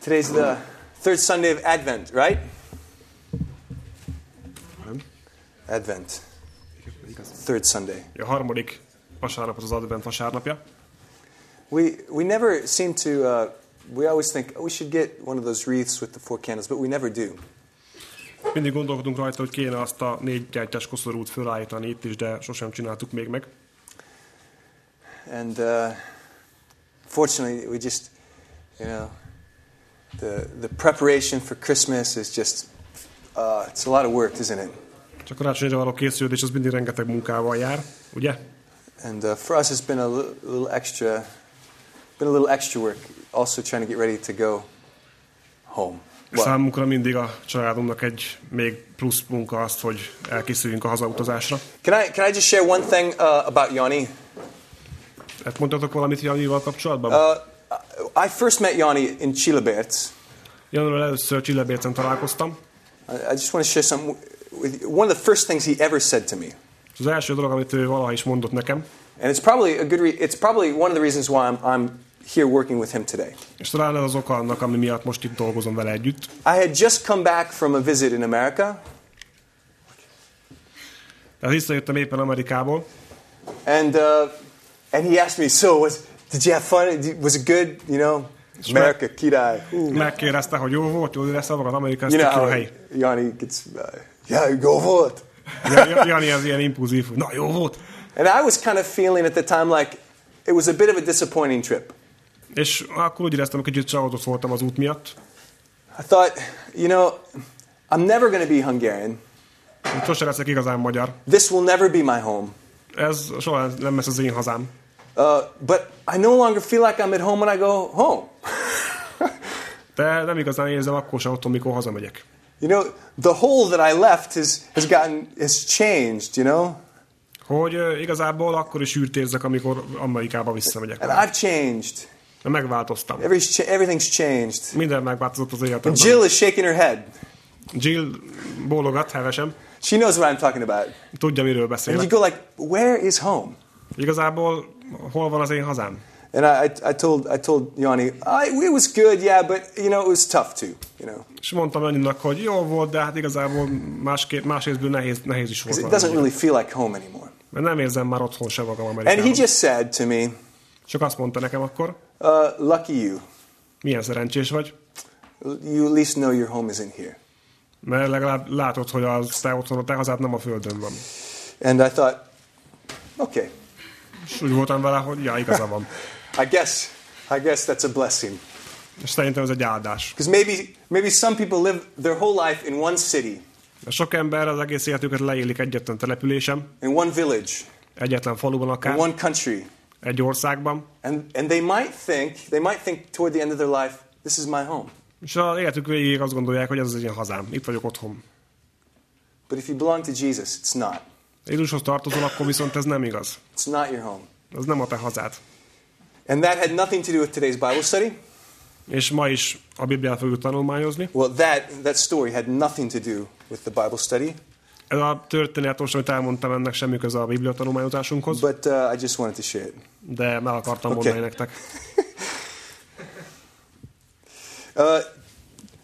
Today's the third Sunday of Advent, right? Nem? Advent, third Sunday. A harmadik vasárnap az advent vasárnapja. We we never seem to. Uh, we always think oh, we should get one of those wreaths with the four candles, but we never do. Mindig gondolkodunk rajta, hogy kéne azt a négy gyertyás koszorút fölállítani itt is, de sosem csináltuk még meg. And uh, fortunately, we just, you know, the the preparation for Christmas is just. Uh, it's a lot of work, isn't it? Csak karácsonyra való készülődés az mindig rengeteg munkával jár, ugye? And uh, for us, it's been a li- little extra, been a little extra work. Also, trying to get ready to go home. Well, Számunkra mindig a családunknak egy még plusz munka azt, hogy elkészüljünk a hazautazásra. can I can I just share one thing uh, about Yanni? Hát mondhatok valamit Janival kapcsolatban? Uh, I first met Yanni in Chileberts. Janival először Csillebércen találkoztam. I, I just want to share something with you. One of the first things he ever said to me, Az első dolog, amit ő valaha is mondott nekem, and it's probably a good. Re- it's probably one of the reasons why I'm I'm here working with him today. és talán ez az oka annak, ami miatt most itt dolgozom vele együtt. I had just come back from a visit in America, Tehát visszajöttem éppen Amerikából, and uh, and he asked me, "So was did you have fun? Did- Was it good? You know, America, Kidai." Ooh. megkérdezte, hogy jó volt, jó lesz az Amerika, ez You tök know jó hely. Yanni gets, uh, yeah, it. Ja- Jani az ilyen impulzív, na jó volt. And I was kind of feeling at the time like it was a bit of a disappointing trip. És akkor úgy éreztem, hogy kicsit csalódott voltam az út miatt. I thought, you know, I'm never going to be Hungarian. Sose leszek igazán magyar. This will never be my home. Ez soha nem lesz az én hazám. Uh, but I no longer feel like I'm at home when I go home. De nem igazán érzem akkor sem otthon, mikor hazamegyek. you know, the hole that I left has, has gotten, has changed, you know? Hogy ö, igazából akkor is űrt érzek, amikor Amerikába visszamegyek. And I've changed. De megváltoztam. Every's cha- everything's changed. Minden megváltozott az And életemben. Jill is shaking her head. Jill bólogat hevesen, She knows what I'm talking about. tudja, miről And you beszélek. go like, where is home? Igazából hol van az én hazám? And I, I, I told I told Yanni, I, it was good, yeah, but you know it was tough too, you know, És mondtam Anninak, hogy jó volt, de hát igazából másképp, más részből nehéz, nehéz is volt. it doesn't really feel like home anymore. Mert nem érzem már otthon sem magam And he Amerikában. just said to me, Csak azt mondta nekem akkor, uh, "Lucky you. milyen szerencsés vagy, You at least know your home isn't here." mert legalább látod, hogy az te otthon, a te hazád nem a földön van. And I thought, okay, És úgy voltam vele, hogy ja, igaza van. I guess I guess that's a blessing. És szerintem ez egy áldás. Because maybe maybe some people live their whole life in one city, Mert sok ember az egész életüket leélik egyetlen településem, in one village, egyetlen faluban in akár, one country, egy országban, and and they might think they might think toward the end of their life, this is my home. és az életük végéig azt gondolják, hogy ez az én hazám, itt vagyok otthon. But if you belong to Jesus, it's not. Jézushoz tartozol, akkor viszont ez nem igaz. It's not your home. Ez nem a te hazád. And that had nothing to do with today's Bible study. És ma is a Bibliát fogjuk tanulmányozni. Well, that that story had nothing to do with the Bible study, Ez a történet most, amit elmondtam, ennek semmi köze a Biblia tanulmányozásunkhoz, but uh, I just wanted to share it. de meg akartam Oké. mondani nektek. Uh,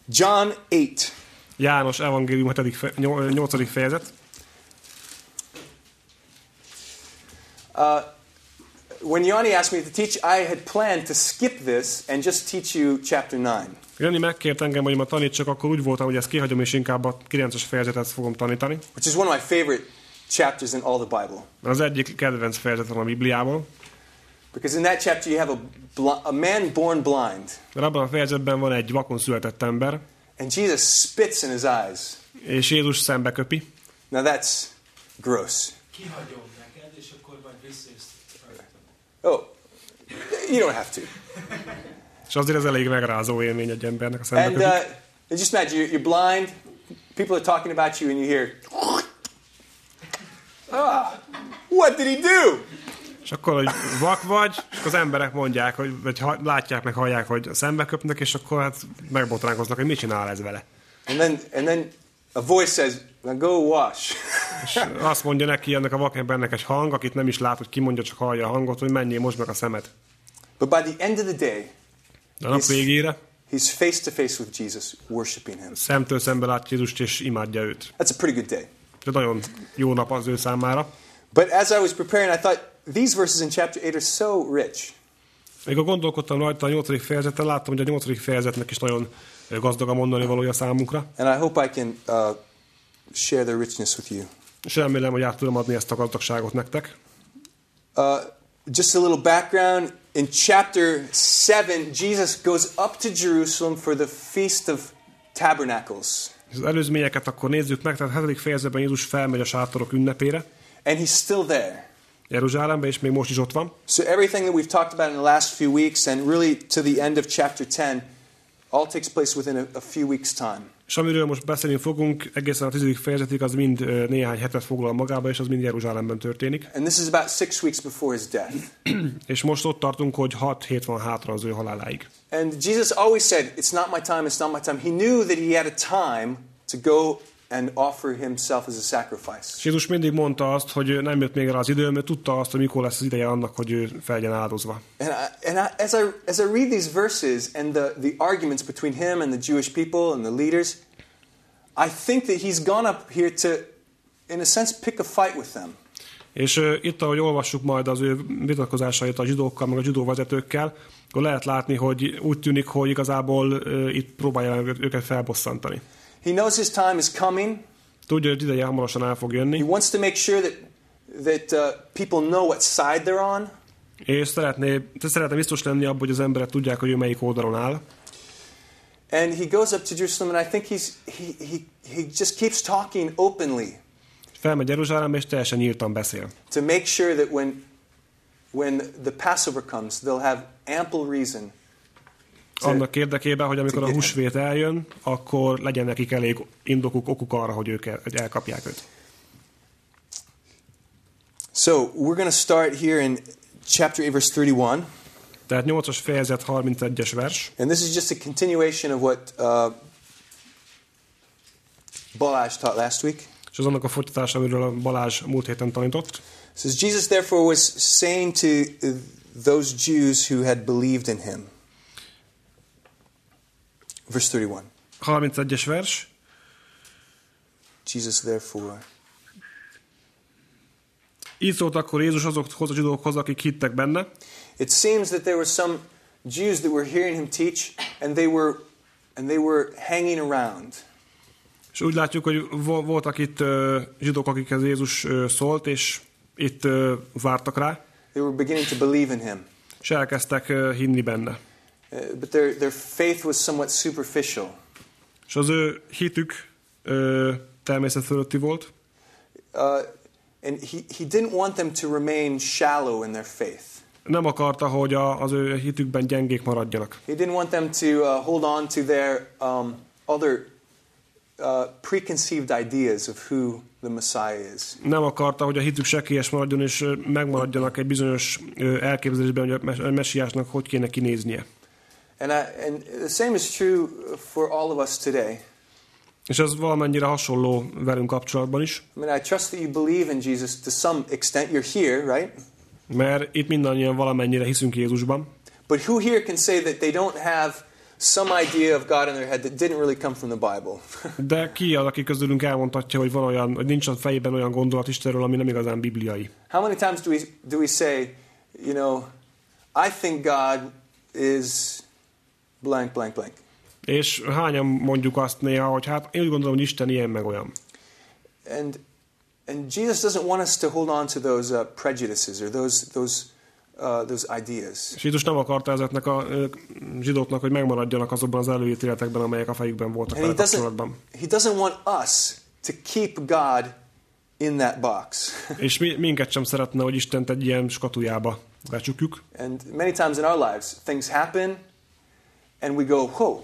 John 8. János evangélium 7. Fe, 8. fejezet. Uh, when Yanni asked me to teach, I had planned to skip this and just teach you chapter 9. Jani megkért engem, hogy ma tanítsak, akkor úgy voltam, hogy ezt kihagyom, és inkább a 9-es fejezetet fogom tanítani. which is one of my favorite chapters in all the Bible. Az egyik kedvenc fejezetem a Bibliából. Because in that chapter you have a, a man born blind, Mert abban a fejezetben van egy vakon született ember, and Jesus spits in his eyes. és Jézus szembe köpi. Now that's gross. Kihagyom neked, és akkor majd visszajössz rajta. Oh, you don't have to. És azért ez elég megrázó élmény egy embernek a szembe And uh, just imagine you're, you're blind, people are talking about you, and you hear, ah, what did he do? És akkor, hogy vak vagy, és az emberek mondják, hogy, vagy látják meg, hallják, hogy szembe köpnek, és akkor hát megbotránkoznak, hogy mit csinál ez vele. And then, and then a voice says, go wash. És azt mondja neki ennek a vakembernek egy hang, akit nem is lát, hogy ki mondja, csak hallja a hangot, hogy menjél most meg a szemed. but by the end of the day, De a nap He's- végére He's face to face with Jesus, worshiping him. Szemtől szembe látja Jézust és imádja őt. That's a pretty good day. Ez nagyon jó nap az ő számára. But as I was preparing, I thought these verses in chapter 8 are so rich. Még a gondolkodtam rajta a nyolcadik fejezeten, láttam, hogy a nyolcadik fejezetnek is nagyon gazdag a mondani valója számunkra, And I hope I can uh, share their richness with you. és remélem, hogy át tudom adni ezt a gazdagságot nektek. Uh, just a little background. In chapter 7, Jesus goes up to Jerusalem for the Feast of Tabernacles. Az előzményeket akkor nézzük meg, tehát a hetedik fejezetben Jézus felmegy a sátorok ünnepére, And he's still there. Jeruzsálembe, és még most is ott van. So everything that we've talked about in the last few weeks and really to the end of chapter 10 all takes place within a, a few weeks' time. És amiről most beszélni fogunk, egészen a tizedik fejezetig, az mind ö, néhány hetet foglal magába, és az mind Jeruzsálemben történik. And this is about six weeks before his death. És most ott tartunk, hogy 6 hét van hátra az ő haláláig. And Jesus always said, It's not my time, it's not my time. He knew that he had a time to go and offer himself as a sacrifice. És Jézus mindig mondta azt, hogy nem jött még rá az idő, mert tudta azt, hogy mikor lesz az ideje annak, hogy ő feljen áldozva. And, I, and I, as, I, as I read these verses and the, the arguments between him and the Jewish people and the leaders, I think that he's gone up here to, in a sense, pick a fight with them. És uh, itt, ahogy olvassuk majd az ő vitatkozásait a zsidókkal, meg a zsidó vezetőkkel, akkor lehet látni, hogy úgy tűnik, hogy igazából uh, itt próbálja őket felbosszantani. He knows his time is coming. Tudja, hogy ideje hamarosan el fog He jönni, wants to make sure that, that uh, people know what side they're on. és szeretné, te szeretne biztos lenni abban, hogy az emberek tudják, hogy ő melyik oldalon áll. And he goes up to Jerusalem, and I think he's, he, he, he just keeps talking openly Felmegy Jeruzsálembe, és teljesen nyíltan beszél. to make sure that when, when the Passover comes, they'll have ample reason. Annak érdekében, hogy amikor a húsvét eljön, akkor legyen nekik elég indokuk, okuk arra, hogy ők el, hogy elkapják őt. So we're going to start here in chapter 8, verse 31. Tehát 8-as fejezet 31-es vers. And this is just a continuation of what uh, Balázs taught last week. És az annak a folytatása, amiről Balázs múlt héten tanított. It says, Jesus therefore was saying to those Jews who had believed in him. Verse 31. 31-es vers. Jesus therefore. Így szólt akkor Jézus azokhoz a zsidókhoz, akik hittek benne. It seems that there were some Jews that were hearing him teach and they were and they were hanging around. És úgy látjuk, hogy vo- voltak itt ö, zsidók, akikhez Jézus szólt, és itt ö, vártak rá, They were beginning to believe in him. és elkezdtek hinni benne. Uh, but their, their faith was somewhat superficial. És az ő hitük ö, természet fölötti volt, Uh, and he, he didn't want them to remain shallow in their faith. nem akarta, hogy a, az ő hitükben gyengék maradjanak. He didn't want them to uh, hold on to their um, other uh, preconceived ideas of who the Messiah is. Nem akarta, hogy a hitük sekélyes maradjon, és megmaradjanak egy bizonyos elképzelésben, hogy a messiásnak hogy kéne kinéznie. And, I, and the same is true for all of us today. És ez valamennyire hasonló velünk kapcsolatban is, I mean, I trust that you believe in Jesus to some extent. You're here, right? mert itt mindannyian valamennyire hiszünk Jézusban, But who here can say that they don't have some idea of God in their head that didn't really come from the Bible? de ki az, aki közülünk elmondhatja, hogy van olyan, hogy nincs a fejében olyan gondolat Istenről, ami nem igazán bibliai. How many times do we, do we say, you know, I think God is blank, blank, blank? És hányan mondjuk azt néha, hogy hát én úgy gondolom, hogy Isten ilyen meg olyan. And, and Jesus doesn't want us to hold on to those uh, prejudices or those, those, uh, those ideas. És Jézus nem akarta ezeknek a zsidóknak, hogy megmaradjanak azokban az előítéletekben, amelyek a fejükben voltak And he doesn't, he doesn't want us to keep God in that box. És mi, minket sem szeretne, hogy Istent egy ilyen skatujába becsukjuk. and many times in our lives, things happen and we go, whoa,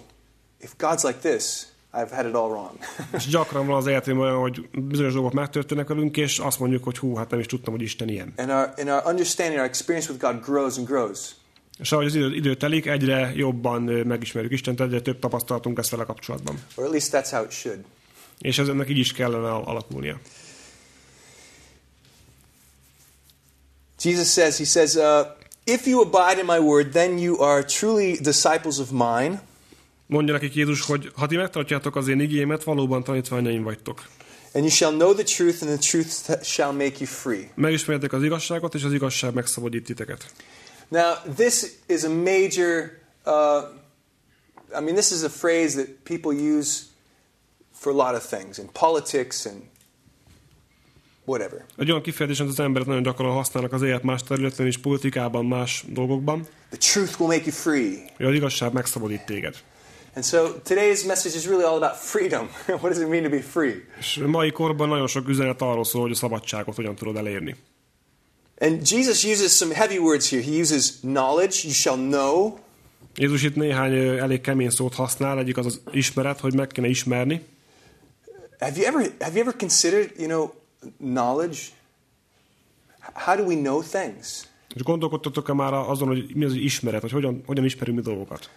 if God's like this, I've had it all wrong. És gyakran van az életében olyan, hogy bizonyos dolgok megtörténnek velünk, és azt mondjuk, hogy hú, hát nem is tudtam, hogy Isten ilyen. and, our, and our understanding, our experience with God grows and grows. És ahogy az idő, idő telik, egyre jobban megismerjük Istent, egyre több tapasztalatunk lesz vele kapcsolatban. Or at least that's how it should. És ez ennek így is kellene al- alakulnia. Jesus says, He says, uh, if you abide in my word, then you are truly disciples of mine. Mondja nekik Jézus, hogy ha ti megtartjátok az én igémet, valóban tanítványaim vagytok. And you shall know the truth, and the truth shall make you free. Megismerjetek az igazságot, és az igazság megszabadít titeket. Now, this is a major, uh, I mean, this is a phrase that people use for a lot of things in politics and whatever. Egy olyan kifejezés, amit az emberek nagyon gyakran használnak az élet más területén is, politikában, más dolgokban, The truth will make you free. hogy az igazság megszabadít téged. And so today's message is really all about freedom. what does it mean to be free? És mai korban nagyon sok üzenet arról szól, hogy a szabadságot hogyan tudod elérni. And Jesus uses some heavy words here. He uses knowledge, you shall know. Jézus itt néhány elég kemény szót használ, egyik az az ismeret, hogy meg kéne ismerni. Have you ever have you ever considered, you know, knowledge? How do we know things? És gondolkodtatok-e már azon, hogy mi az ismeret, hogy hogyan, hogyan ismerünk mi dolgokat?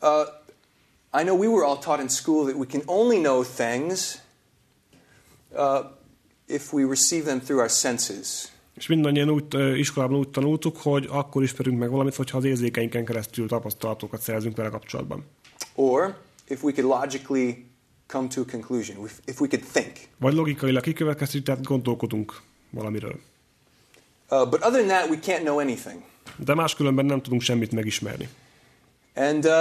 Uh, I know we were all taught in school that we can only know things uh, if we receive them through our senses. És mindannyian úgy, iskolában úgy tanultuk, hogy akkor ismerünk meg valamit, hogyha az érzékeinken keresztül tapasztalatokat szerzünk vele kapcsolatban. Or if we could logically come to a conclusion, if- we could think. Vagy logikailag kikövetkeztetjük, tehát gondolkodunk valamiről. Uh, but other than that, we can't know anything. De máskülönben nem tudunk semmit megismerni. And uh,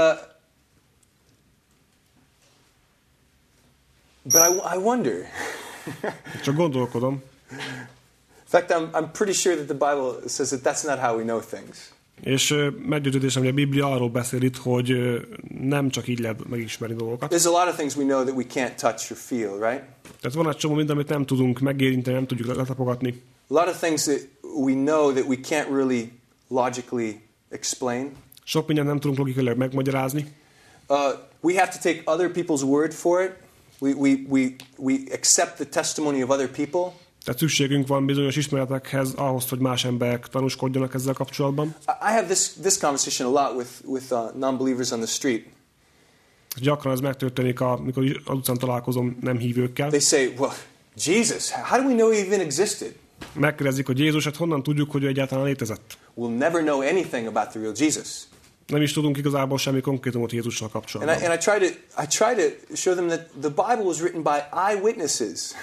but I, I wonder. Csak gondolkodom, In fact, I'm, I'm pretty sure that the Bible says that that's not how we know things. És meggyőződésem, hogy a Biblia arról beszél itt, hogy nem csak így lehet megismerni dolgokat. There's a lot of things we know that we can't touch or feel, right? Tehát van egy csomó minden, amit nem tudunk megérinteni, nem tudjuk letapogatni. A lot of things that we know that we can't really logically explain. Sok mindent nem tudunk logikailag megmagyarázni. Uh, we have to take other people's word for it. We, we, we, we accept the testimony of other people. Tehát szükségünk van bizonyos ismeretekhez ahhoz, hogy más emberek tanúskodjanak ezzel kapcsolatban. I have this, this conversation a lot with, with uh, non believers on the street. Gyakran ez megtörténik, amikor az utcán találkozom nem hívőkkel. They say, Well, Jesus, how do we know he even existed? Megkérdezik, hogy Jézus, hát honnan tudjuk, hogy ő egyáltalán létezett? We'll never know anything about the real Jesus. Nem is tudunk igazából semmi konkrétumot Jézussal And I, kapcsolatban. and I, try to, I try to show them that the Bible was written by eyewitnesses.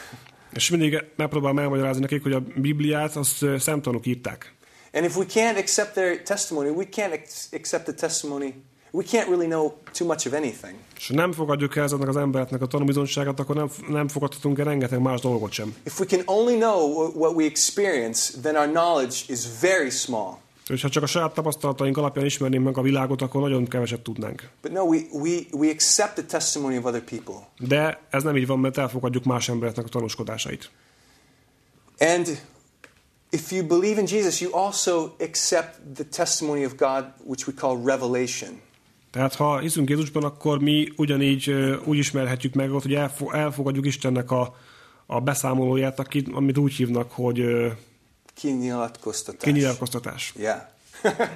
És mindig megpróbálom elmagyarázni nekik, hogy a Bibliát azt szemtanúk írták. And if we can't accept their testimony, we can't accept the testimony. We can't really know too much of anything. És nem fogadjuk el ezeknek az embereknek a tanúbizonyságát, akkor nem, nem fogadhatunk el rengeteg más dolgot sem. If we can only know wh- what we experience, then our knowledge is very small. És ha csak a saját tapasztalataink alapján ismernénk meg a világot, akkor nagyon keveset tudnánk. But no, we, we, we accept the testimony of other people. De ez nem így van, mert elfogadjuk más embereknek a tanúskodásait. And if you believe in Jesus, you also accept the testimony of God, which we call revelation. Tehát ha hiszünk Jézusban, akkor mi ugyanígy úgy ismerhetjük meg ott, hogy elfo- elfogadjuk Istennek a, a beszámolóját, akit, amit úgy hívnak, hogy Kinyilatkoztatás. kinyilatkoztatás. Yeah.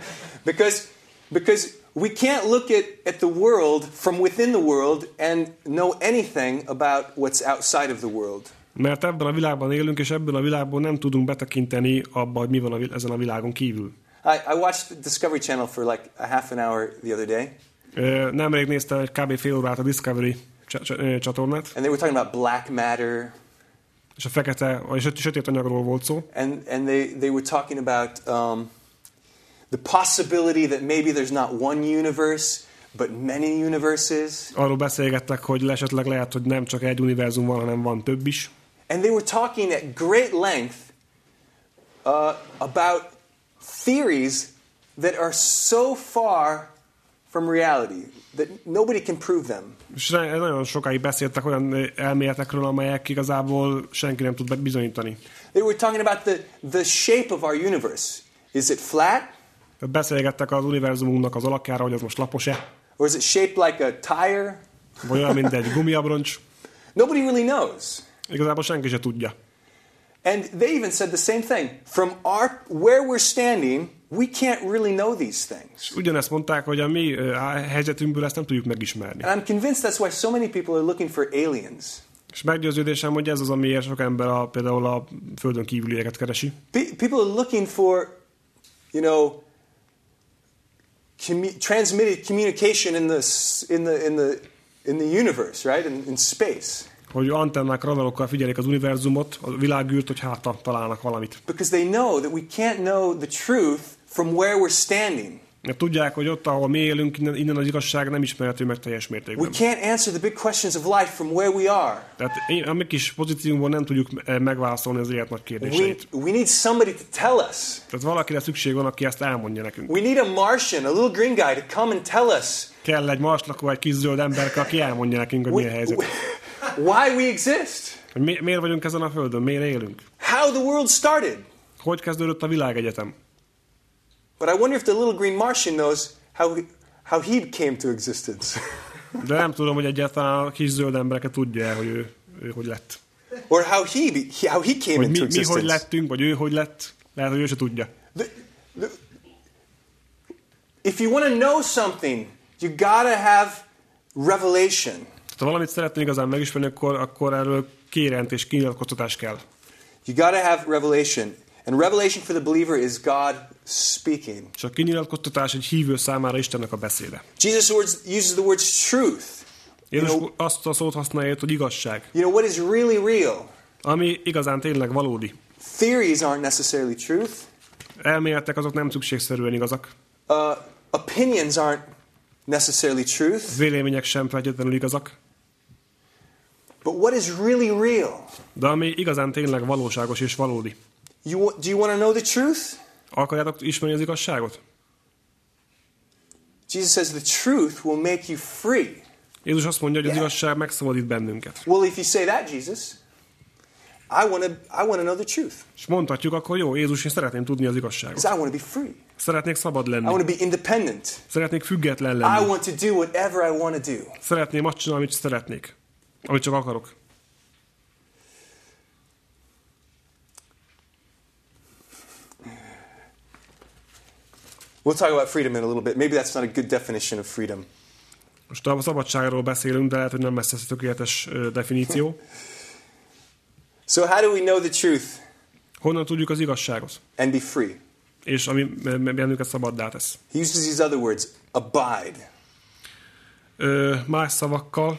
because, because we can't look at, at the world from within the world and know anything about what's outside of the world. Mert ebben a világban élünk, és ebből a világból nem tudunk betekinteni abba, hogy mi van a, ezen a világon kívül. I, I watched Discovery Channel for like a half an hour the other day, Nemrég néztem kb. fél órát a Discovery csatornát, and they were talking about black matter, és a fekete, vagy söt- sötét anyagról volt szó, and, and they, they were talking about um, the possibility that maybe there's not one universe, but many universes. arról beszélgettek, hogy esetleg lehet, hogy nem csak egy univerzum van, hanem van több is. And they were talking at great length uh, about theories that are so far from reality that nobody can prove them. És nagyon sokáig beszéltek olyan elméletekről, amelyek igazából senki nem tud bizonyítani. They were talking about the, the shape of our universe. Is it flat? Beszélgettek az univerzumunknak az alakjára, hogy az most lapos-e, Or is it shaped like a tire? vagy olyan, mint egy gumiabroncs. Nobody really knows. Igazából senki se tudja. And they even said the same thing. From our where we're standing, we can't really know these things. Ugyanezt mondták, hogy a mi helyzetünkből ezt nem tudjuk megismerni. And I'm convinced that's why so many people are looking for aliens. És meggyőződésem, hogy ez az, amiért sok ember a, például a földön kívülieket keresi. Pe- people are looking for, you know, commu- transmitted communication in the, in the, in the, in the universe, right? In, in space. hogy antennák, radarokkal figyelik az univerzumot, a világűrt, hogy hátra találnak valamit. Because they know that we can't know the truth from where we're standing. Mert tudják, hogy ott, ahol mi élünk, innen, innen az igazság nem ismerhető meg teljes We mértékben. can't answer the big questions of life from where we are. Tehát a mi kis pozíciónkból nem tudjuk eh, megválaszolni az élet nagy We, kérdéseit. we need somebody to tell us. Tehát valakire szükség van, aki ezt elmondja nekünk. We need a Martian, a little green guy to come and tell us Kell egy marslakó, egy kis zöld ember, aki elmondja nekünk, hogy mi a helyzet. why we exist, mi, miért vagyunk ezen a földön, miért élünk. how the world started. Hogy kezdődött a világegyetem. But I wonder if the little green Martian knows how, how he came to existence. De nem tudom, hogy egyáltalán a kis zöld embereket tudja hogy ő, ő hogy lett. or how he, be, how he came Hogy into mi, mi hogy existence. lettünk, vagy ő hogy lett. Lehet, hogy ő se tudja. The- the- if you want to know something, you gotta have revelation. Ha valamit szeretnél igazán megismerni, akkor, akkor erről kérent és kinyilatkoztatás kell. You gotta have revelation. And revelation for the believer is God speaking. És a kinyilatkoztatás egy hívő számára Istennek a beszéde. Jesus words, uses the words truth. Jézus You know- azt a szót használja, hogy igazság. You know, what is really real? Ami igazán tényleg valódi. Theories aren't necessarily truth. Elméletek azok nem szükségszerűen igazak. Uh, opinions aren't necessarily truth. Vélemények sem feltétlenül igazak. But what is really real? De ami igazán tényleg valóságos és valódi. You, do you want to know the truth? Akarjátok ismerni az igazságot? Jesus says the truth will make you free. Jézus azt mondja, hogy az Yeah. igazság megszabadít bennünket. Well, if you say that, Jesus, I want to I want to know the truth. És mondhatjuk akkor, jó, Jézus, én szeretném tudni az igazságot. I want to be free. Szeretnék szabad I want lenni. to be independent. Szeretnék független I lenni. want to do whatever I want to do. Szeretném azt csinálni, amit szeretnék. Amit csak akarok. We'll talk about freedom in a little bit. Maybe that's not a good definition of freedom. Most a szabadságról beszélünk, de lehet, hogy nem lesz ez tökéletes definíció. So, how do we know the truth Honnan tudjuk az igazságot? and be free? És ami bennünket szabaddá tesz. He uses these other words abide, Ö, más szavakkal,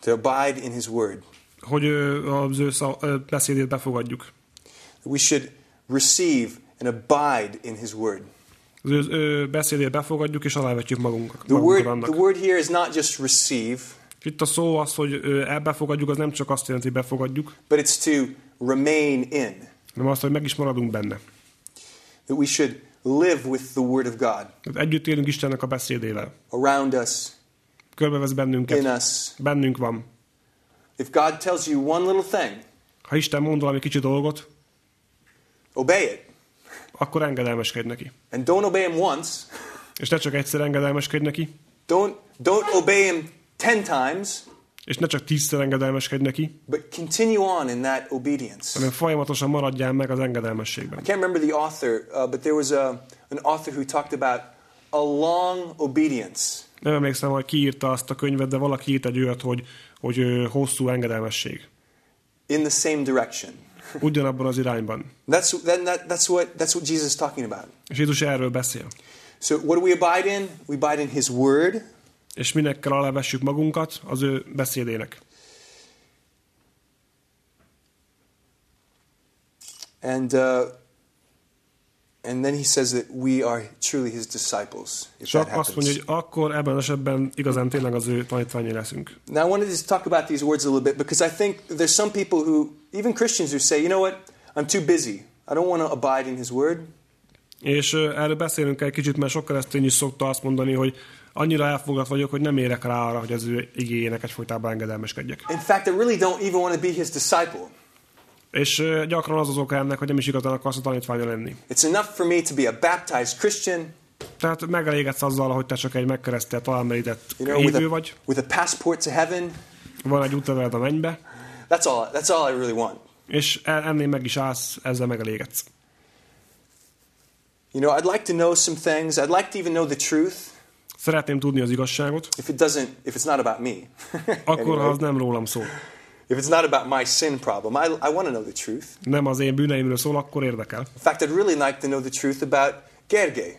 to abide in his word. hogy ö, az ő szav, ö, beszédét befogadjuk. We should receive and abide in his word. Az ő, ő beszédét befogadjuk, és alávetjük magunk, The magunkat word, annak. the word here is not just receive, Itt a szó az, hogy elbefogadjuk, az nem csak azt jelenti, hogy befogadjuk, but it's to remain in. hanem azt, hogy meg is maradunk benne. That we should live with the word of God együtt élünk Istennek a beszédével. around us, Körbevesz bennünket. in us. Bennünk van. If God tells you one little thing, Ha Isten mond valami kicsi dolgot, obey it. Akkor engedelmeskedj neki. And don't obey him once. És ne csak egyszer engedelmeskedj neki, Don't, don't obey him 10 times, és ne csak tízszer engedelmeskedj neki, but continue on in that obedience. hanem folyamatosan maradjál meg az engedelmességben. I can't remember the author, uh, but there was a, an author who talked about a long obedience. Nem emlékszem, hogy ki írta azt a könyvet, de valaki írt egy olyat, hogy, hogy hosszú engedelmesség. in the same direction. Ugyanabban az irányban. That's, that, that, that's, what, that's what Jesus is talking about. És Jézus erről beszél. So, what do we abide in? We abide in His Word, És minek kell alávessük magunkat? Az ő beszédének. and, uh, and then He says that we are truly His disciples, if that Csak azt mondja, happens. hogy akkor ebben az esetben igazán tényleg az ő tanítványai leszünk. Now, I wanted to talk about these words a little bit because I think there's some people who, even Christians, who say, you know what, I'm too busy. I don't want to abide in His Word. És erről beszélünk egy kicsit, mert sok keresztény is szokta azt mondani, hogy annyira elfogadt vagyok, hogy nem érek rá arra, hogy az ő igényének egyfolytában engedelmeskedjek. In fact, I really don't even want to be His disciple. És gyakran az az oka ennek, hogy nem is igazán akarsz a tanítványa lenni. It's enough for me to be a baptized Christian, Tehát megelégedsz azzal, hogy te csak egy megkeresztelt, találmerített you know, hívő vagy, with a passport to heaven. van egy útleveled a mennybe, That's all. That's all I really want. és e- ennél meg is állsz, ezzel megelégedsz. You know, I'd like to know some things. I'd like to even know the truth. Szeretném tudni az igazságot, If it doesn't, if it's not about me, akkor ha Anyway, az nem rólam szól. If it's not about my sin problem, I, I want to know the truth. Nem az én bűneimről szól, akkor érdekel. In fact, I'd really like to know the truth about Gergely.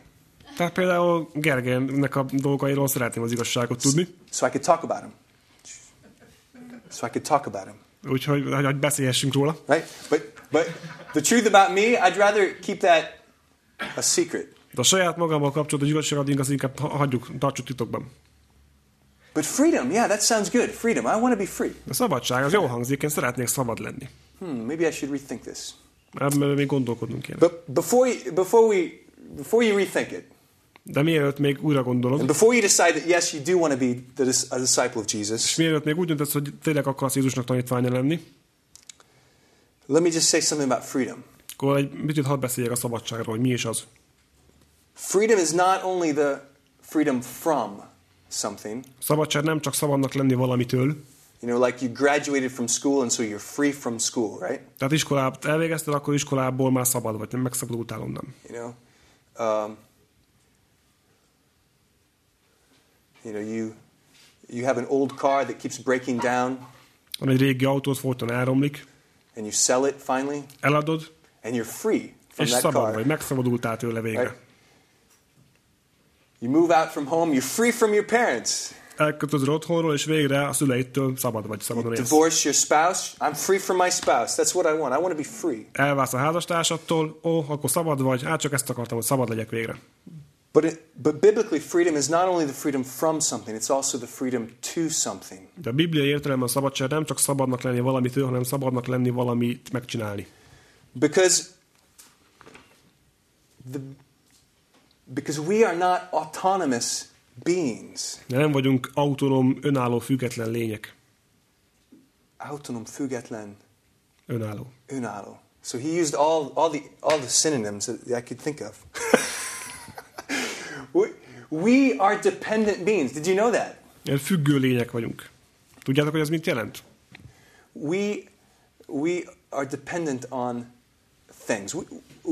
Tehát például Gergelynek a dolgairól szeretném az igazságot tudni, so I could talk about him. So I could talk about him, úgyhogy hogy, beszélhessünk róla. right? But but the truth about me, I'd rather keep that a secret. De a saját magammal kapcsolatos igazságot inkább ha- hagyjuk, tartsuk titokban. But freedom, yeah, that sounds good. Freedom. I want to be free. A szabadság, az jó hangzik, én szeretnék szabad lenni. Hmm, maybe I should rethink this. Ebben még gondolkodnunk kéne. But before you, before we before you rethink it, De mielőtt még újra gondolod, and before you decide that yes, you do want to be the, a disciple of és Jesus, mielőtt még úgy döntesz, hogy tényleg akarsz Jézusnak tanítványa lenni, let me just say something about freedom. akkor egy picit hadd beszéljek a szabadságról, hogy mi is az. Freedom is not only the freedom from something. Szabadság nem csak szabadnak lenni valamitől, You know, like you graduated from school and so you're free from school, right? tehát iskolát elvégezted, akkor iskolából már szabad vagy, nem megszabadultál onnan. You know, um, you know, you you have an old car that keeps breaking down, Van egy régi autót, folyton elromlik, and you sell it finally, eladod, and you're free from és that szabad car. vagy, megszabadultál tőle végre. Right. You move out from home, you're free from your parents. Elkötözöd otthonról, és végre a szüleitől szabad vagy, szabadon élsz. Divorce your spouse, I'm free from my spouse. That's what I want. I want to be free. Elválsz a házastársattól, ó, akkor szabad vagy, hát csak ezt akartam, hogy szabad legyek végre. But, it, but biblically, freedom is not only the freedom from something, it's also the freedom to something. De a bibliai értelemben a szabadság nem csak szabadnak lenni valamitől, hanem szabadnak lenni valamit megcsinálni. Because the because we are not autonomous beings. De nem vagyunk autonóm, önálló, független lények. Autonom, független, Önálló. önálló. So he used all, all, the, all the synonyms that I could think of. we, we are dependent beings. Did you know that? Ilyen függő lények vagyunk. Tudjátok, hogy ez mit jelent? We, we are dependent on things. We,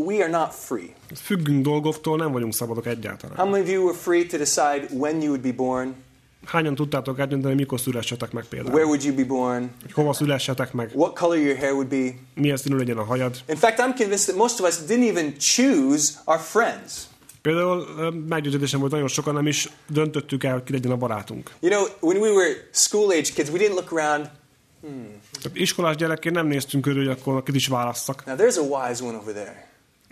we are not free. Függünk dolgoktól, nem vagyunk szabadok egyáltalán. How many of you were free to decide when you would be born? Hányan tudtátok eldönteni, mikor szülessetek meg Where például? would you be born? Hogy hova szülessetek meg? What color your hair would be? Milyen színű legyen a hajad? In fact, I'm convinced that most of us didn't even choose our friends. Például meggyőződésem volt, nagyon sokan nem is döntöttük el, hogy ki legyen a barátunk. You know, when we were school age kids, we didn't look around. Tehát iskolás gyerekként nem néztünk körül, hogy akkor kit is válasszak. Now, there's a wise one over there.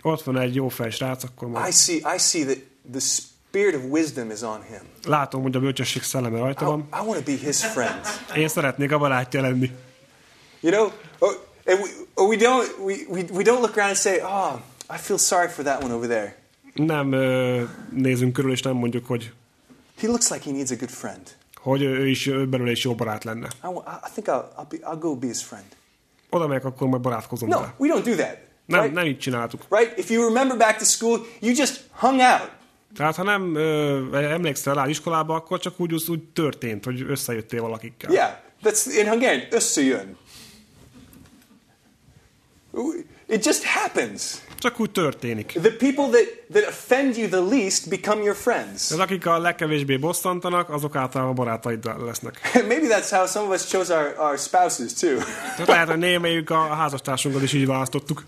Ott van egy jó fej srác, akkor I majd see, I see that the spirit of wisdom is on him. látom, hogy a bölcsesség szelleme rajta I, van. I want to be his friend. Én szeretnék a barátja lenni. You know, or, and we, or we don't we, we, we don't look around and say, "Oh, I feel sorry for that one over there. Nem nézünk körül, és nem mondjuk, hogy, He looks like he needs a good friend. hogy ő is ő belőle is jó barát lenne. I, I think I'll, I'll, be, I'll go be his friend." Oda megyek, akkor majd barátkozom No, vele. we don't do that. Nem, right? nem így csináltuk. Right? If you remember back to school, you just hung out. Tehát ha nem ö, emlékszel rá iskolába, akkor csak úgy, úgy történt, hogy összejöttél valakikkel. Yeah, that's in Hungarian. Összejön. It just happens. Csak úgy történik. The people that, that offend you the least become your friends. Az, akik a legkevésbé bosszantanak, azok általában barátaid lesznek. Maybe that's how some of us chose our, our spouses too. Tehát lehet, hogy némelyik a házastársunkat is így választottuk.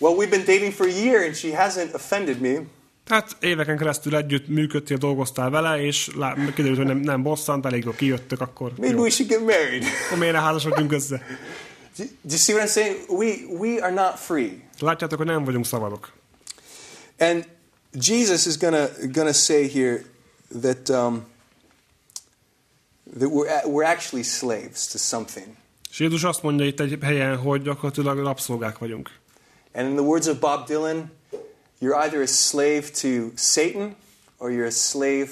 Well, we've been dating for a year and she hasn't offended me. Tehát éveken keresztül együtt működtél, dolgoztál vele, és lá- kiderült, hogy nem, nem bosszant, elég jól kijöttök, akkor Maybe jó. we should get married. Akkor miért ne házasodjunk össze? Do you see what I'm saying? We, we are not free. Látjátok, hogy nem vagyunk szabadok. And Jesus is gonna gonna say here that um, that we're we're actually slaves to something. És Jézus azt mondja itt egy helyen, hogy gyakorlatilag rabszolgák vagyunk. And in the words of Bob Dylan, you're either a slave to Satan or you're a slave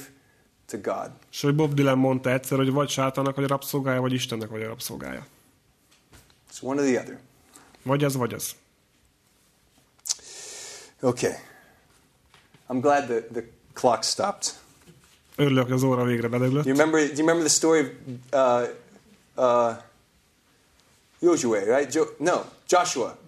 to God. És hogy Bob Dylan mondta egyszer, hogy vagy sátának vagy a rabszolgája, vagy Istennek vagy a rabszolgája. It's one or the other. Vagy az, vagy az. Okay. I'm glad the, the clock stopped. Örülök, hogy az óra végre bedöglött. You remember? Do you remember the story of uh, uh, Joshua? Right? Jo- no, Joshua.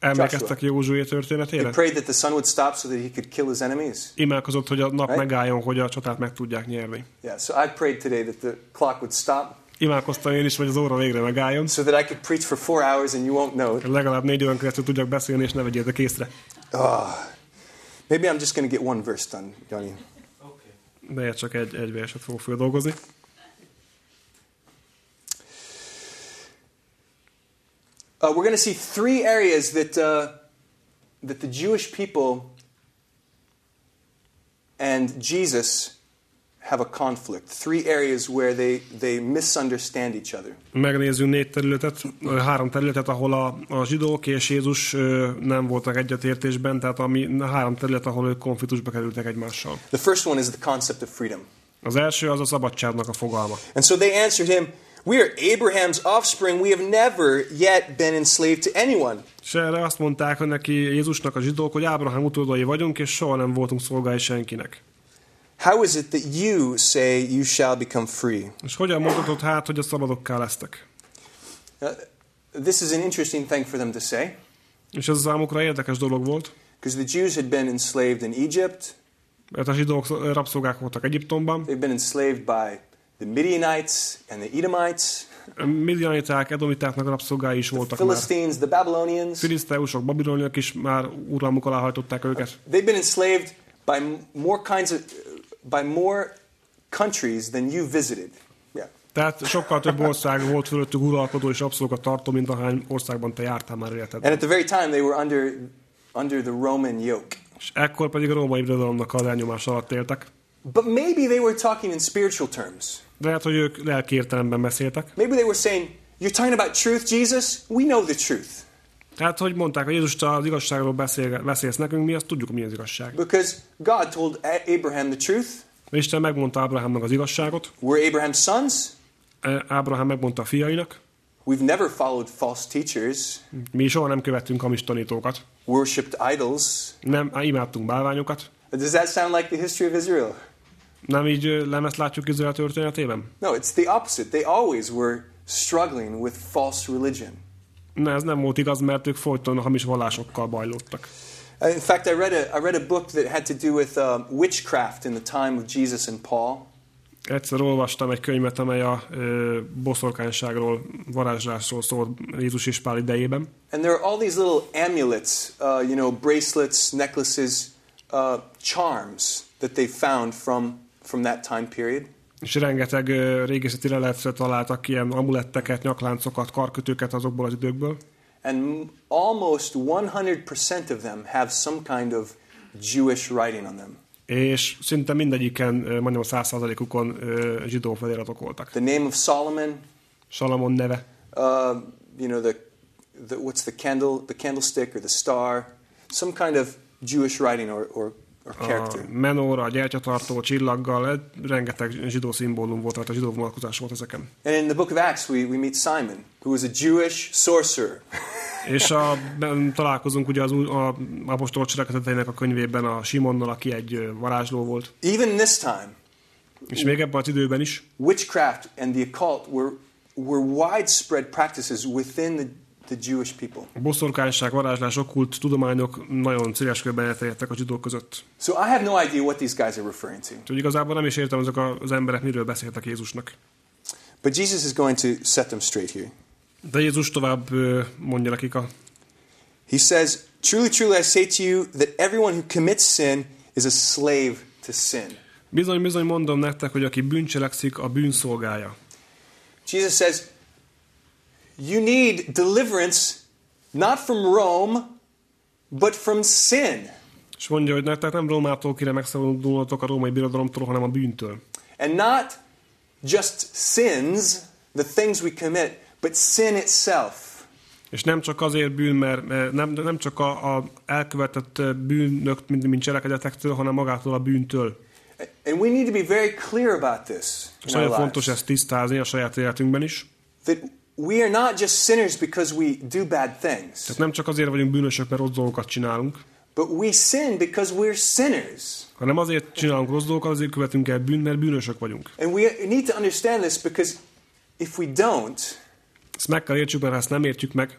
Emlékeztek Józsué He történetére? prayed that the sun would stop so that he could kill his enemies. Imádkozott, hogy a nap Right? megálljon, hogy a csatát meg tudják nyerni. Yeah. So I prayed today that the clock would stop Imádkoztam én is, hogy az óra végre megálljon. so that I could preach for four hours and you won't know it. Legalább négy órán keresztül tudjak beszélni, és ne vegyétek észre. Oh, maybe I'm just going to get one verse done, Johnny. de én csak egy, egy verset fogok földolgozni. Uh, we're going to see three areas that, uh, that the Jewish people and Jesus have a conflict. Three areas where they, they misunderstand each other. Megnézzünk négy területet, három területet, ahol a, a zsidók és Jézus nem voltak egyetértésben, tehát ami három terület, ahol ők konfliktusba kerültek egymással. The first one is the concept of freedom. Az első az a szabadságnak a fogalma. And so they answered him, We are Abraham's offspring. We have never yet been enslaved to anyone. És erre azt mondták hogy neki Jézusnak a zsidók, hogy Ábrahám utódai vagyunk, és soha nem voltunk szolgái senkinek. How is it that you say you shall become free? És hogyan mondhatod hát, hogy a szabadokká lesztek? Uh, this is an interesting thing for them to say És ez számukra érdekes dolog volt, because the Jews had been enslaved in Egypt, mert a zsidók rabszolgák voltak Egyiptomban, they've been enslaved by the Midianites and the Edomites, Midianiták, Edomitáknak rabszolgái is the voltak már. Philistines, the Babylonians. Filiszteusok, babiloniak is már uralmuk alá hajtották őket. They've been enslaved by more kinds of, by more countries than you visited. Yeah. Tehát sokkal több ország volt fölöttük uralkodó és rabszolgat tartó, mint ahány országban te jártál már And életedben. at the very time, they were under, under the Roman yoke. És ekkor pedig a római birodalomnak az elnyomás alatt éltek. But maybe they were talking in spiritual terms. Lehet, hogy ők lelki értelemben beszéltek. Maybe they were saying, You're talking about truth, Jesus? We know the truth. Tehát, hogy mondták, hogy Jézus az igazságról beszél, beszélsz nekünk, mi azt tudjuk, mi az igazság. Because God told Abraham the truth. Isten megmondta Ábrahámnak az igazságot, We're Abraham's sons. E- Ábrahám megmondta a fiainak, We've never followed false teachers, mi soha nem követtünk hamis tanítókat, worshipped idols. nem imádtunk bálványokat, Does that sound like the history of Israel? Nem így ö, nem ezt látjuk Izrael történetében? No, it's the opposite. They always were struggling with false religion. Ne, ez nem volt igaz, mert ők folyton hamis vallásokkal bajlódtak. Uh, In fact, I read a, I read a book that had to do with um, witchcraft in the time of Jesus and Paul. Egyszer olvastam egy könyvet, amely a ö, boszorkányságról, varázslásról szólt Jézus és Pál idejében. And there are all these little amulets, uh, you know, bracelets, necklaces, uh, charms that they found from, from that time period. És rengeteg régészeti leletre találtak ilyen amuletteket, nyakláncokat, karkötőket azokból az időkből. And almost 100% of them have some kind of Jewish writing on them. És szinte mindegyiken, majdnem a százszázalékukon ö, zsidó feliratok voltak. The name of Solomon, Salamon neve, uh, you know, the, the, what's the candle, the candlestick or the star, some kind of Jewish writing or, or a menor, a gyertyatartó, csillaggal, rengeteg zsidó szimbólum volt, tehát a zsidó vonatkozás volt ezeken. And in the book of Acts, we, we meet Simon, who was a Jewish sorcerer. És a, ben, találkozunk ugye az a apostolok cselekedeteinek a könyvében a Simonnal, aki egy varázsló volt. Even this time, És még ebben az időben is witchcraft and the occult were, were widespread practices within the, the Jewish people. a boszorkányság, varázslás, okkult tudományok nagyon széles körben elterjedtek a zsidók között. So I have no idea what these guys are referring to. Úgyhogy igazából nem is értem azok az emberek miről beszéltek Jézusnak. But Jesus is going to set them straight here. De Jézus tovább mondja nekik a He says, Truly, truly, I say to you that everyone who commits sin is a slave to sin. Bizony, bizony mondom nektek, hogy aki bűncselekszik, a bűnszolgája. Jesus says, You need deliverance not from Rome, but from sin. És mondja, hogy nektek nem Rómától kéne megszabadulnotok a római birodalomtól, hanem a bűntől. And not just sins, the things we commit, but sin itself. És nem csak azért bűn, mert nem, nem csak a, a elkövetett bűnök, mint, mint cselekedetektől, hanem magától a bűntől. And we need to be very clear about this És nagyon fontos ezt tisztázni a saját életünkben is. That we are not just sinners because we do bad things, Tehát nem csak azért vagyunk bűnösök, mert rossz dolgokat csinálunk, but we sin because we're sinners. hanem azért csinálunk rossz dolgokat, azért követünk el bűnt, mert bűnösök vagyunk. And we need to understand this because if we don't, Ezt meg kell értsük, mert ha ezt nem értjük meg,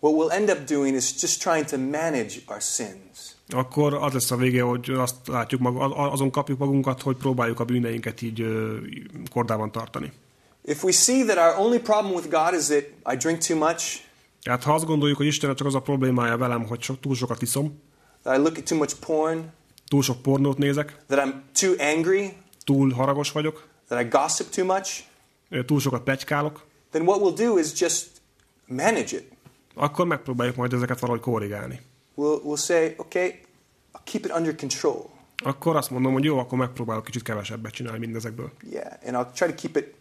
what we'll end up doing is just trying to manage our sins. akkor az lesz a vége, hogy azt látjuk, azon kapjuk magunkat, hogy próbáljuk a bűneinket így kordában tartani. If we see that our only problem with God is that I drink too much, Tehát ha azt gondoljuk, hogy Istennek csak az a problémája velem, hogy so, túl sokat iszom, that I look at too much porn, túl sok pornót nézek, that I'm too angry, túl haragos vagyok, that I gossip too much, túl sokat plegykálok, then what we'll do is just manage it. akkor megpróbáljuk majd ezeket valahogy korrigálni. We'll, we'll say, okay, I'll keep it under control. Akkor azt mondom, hogy jó, akkor megpróbálok kicsit kevesebbet csinálni mindezekből. Yeah, and I'll try to keep it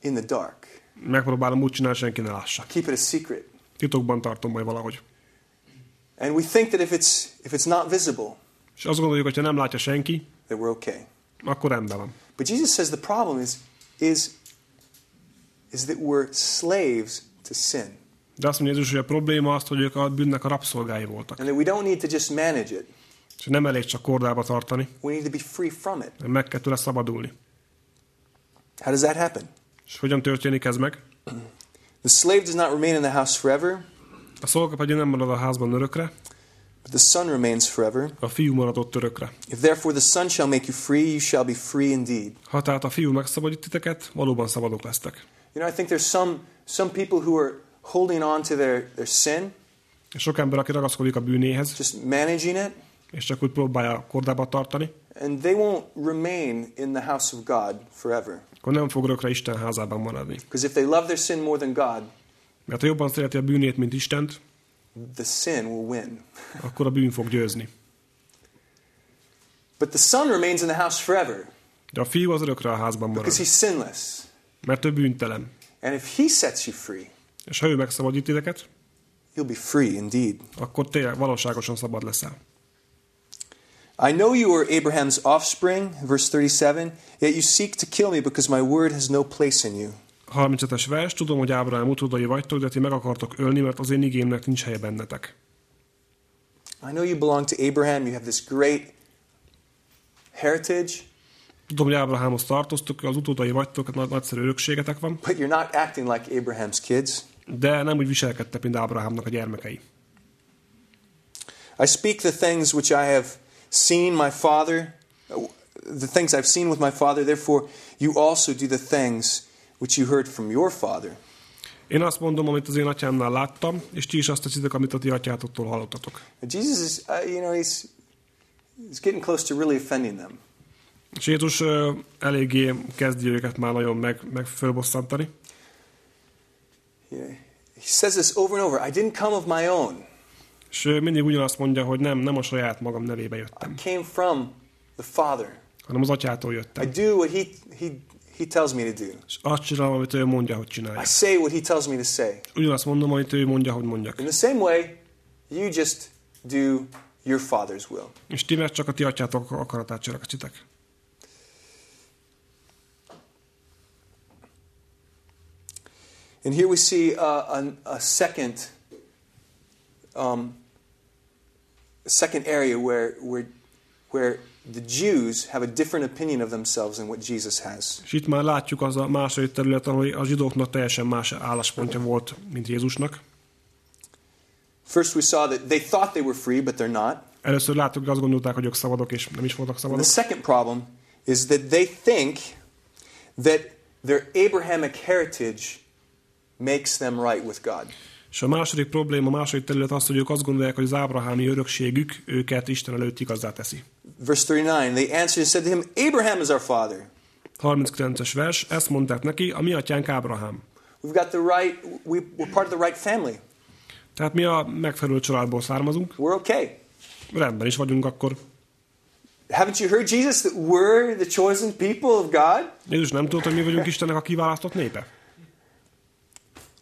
in the dark. Megpróbálom úgy csinálni, senki ne lássa. Keep it a secret. Titokban tartom majd valahogy. And we think that if it's if it's not visible, És azt gondoljuk, hogy ha nem látja senki, that we're okay. akkor rendben van. But Jesus says the problem is is is that we're slaves to sin. De azt mondja Jézus, hogy a probléma az, hogy ők a bűnnek a rabszolgái voltak. And that we don't need to just manage it. És nem elég csak kordába tartani, We need to be free from it. meg kell tőle szabadulni. How does that happen? És hogyan történik ez meg? The slave does not remain in the house forever, A szolga nem marad a házban örökre, but the son remains forever. a fiú maradott örökre. If therefore the son shall make you free, you shall be free indeed. Ha tehát a fiú megszabadít titeket, valóban szabadok lesztek. You know, I think there's some some people who are holding on to their, their sin, És sok ember, aki ragaszkodik a bűnéhez, just managing it, és csak úgy próbálja kordába tartani, and they won't remain in the house of God forever. Akkor nem fog örökre Isten házában maradni. Because if they love their sin more than God, Mert ha jobban szereti a bűnét, mint Istent, the sin will win. akkor a bűn fog győzni. But the son remains in the house forever De a fiú az örökre a házban marad, because he's sinless. mert ő bűntelen. And if he sets you free, És ha ő megszabadít titeket, you'll be free indeed. akkor tényleg valóságosan szabad leszel. I know you are Abraham's offspring, verse 37, yet you seek to kill me because my word has no place in you. 35-es vers, tudom, hogy Ábrahám utódai vagytok, de ti meg akartok ölni, mert az én igémnek nincs helye bennetek. I know you belong to Abraham, you have this great heritage, Tudom, hogy Ábrahámhoz tartoztok, az utódai vagytok, nagy, nagyszerű örökségetek van, but you're not acting like Abraham's kids. de nem úgy viselkedtek, mint Ábrahámnak a gyermekei. I speak the things which I have seen my father, the things I've seen with my father, therefore you also do the things which you heard from your father. Én azt mondom, amit az én atyámnál láttam, és ti is azt teszitek, amit a ti atyátoktól hallottatok. Jesus is, uh, you know, he's, he's getting close to really offending them. És Jézus ö, eléggé kezdi őket már nagyon meg, meg fölbosszantani. Yeah. He says this over and over I didn't come of my own, És mindig ugyanazt mondja, hogy nem, nem a saját magam nevébe I jöttem, came from the Father. hanem az atyától I jöttem. do what he, he, he tells me to do. És azt csinálom, amit ő mondja, hogy I csinálja. say what he tells me to say. Ugyanazt mondom, amit ő mondja, hogy mondjak. In the same way, you just do your Father's will. És ti meg csak a ti atyátok akaratát cselekszitek. And here we see uh, a, a second, um, a second area where, where, where the Jews have a different opinion of themselves than what Jesus has. És itt már látjuk az a második területen, hogy a zsidóknak teljesen más álláspontja volt, mint Jézusnak. First, we saw that they thought they were free, but they're not. Először láttuk, hogy azt gondolták, hogy ők szabadok, és nem is voltak And the szabadok. second problem is that they think that their Abrahamic heritage makes them right with God. És a második probléma, a második terület az, hogy ők azt gondolják, hogy az ábrahámi örökségük őket Isten előtt igazá teszi. Verse 39 They answered and said to him, Abraham is our father. 39-es vers, ezt mondták neki, a mi atyánk Ábrahám. We've got the right, we, we're part of the right family. Tehát mi a megfelelő családból származunk, We're okay. rendben is vagyunk akkor. Haven't you heard, Jesus, that we're the chosen people of God? Jézus nem tudta, hogy mi vagyunk Istennek a kiválasztott népe?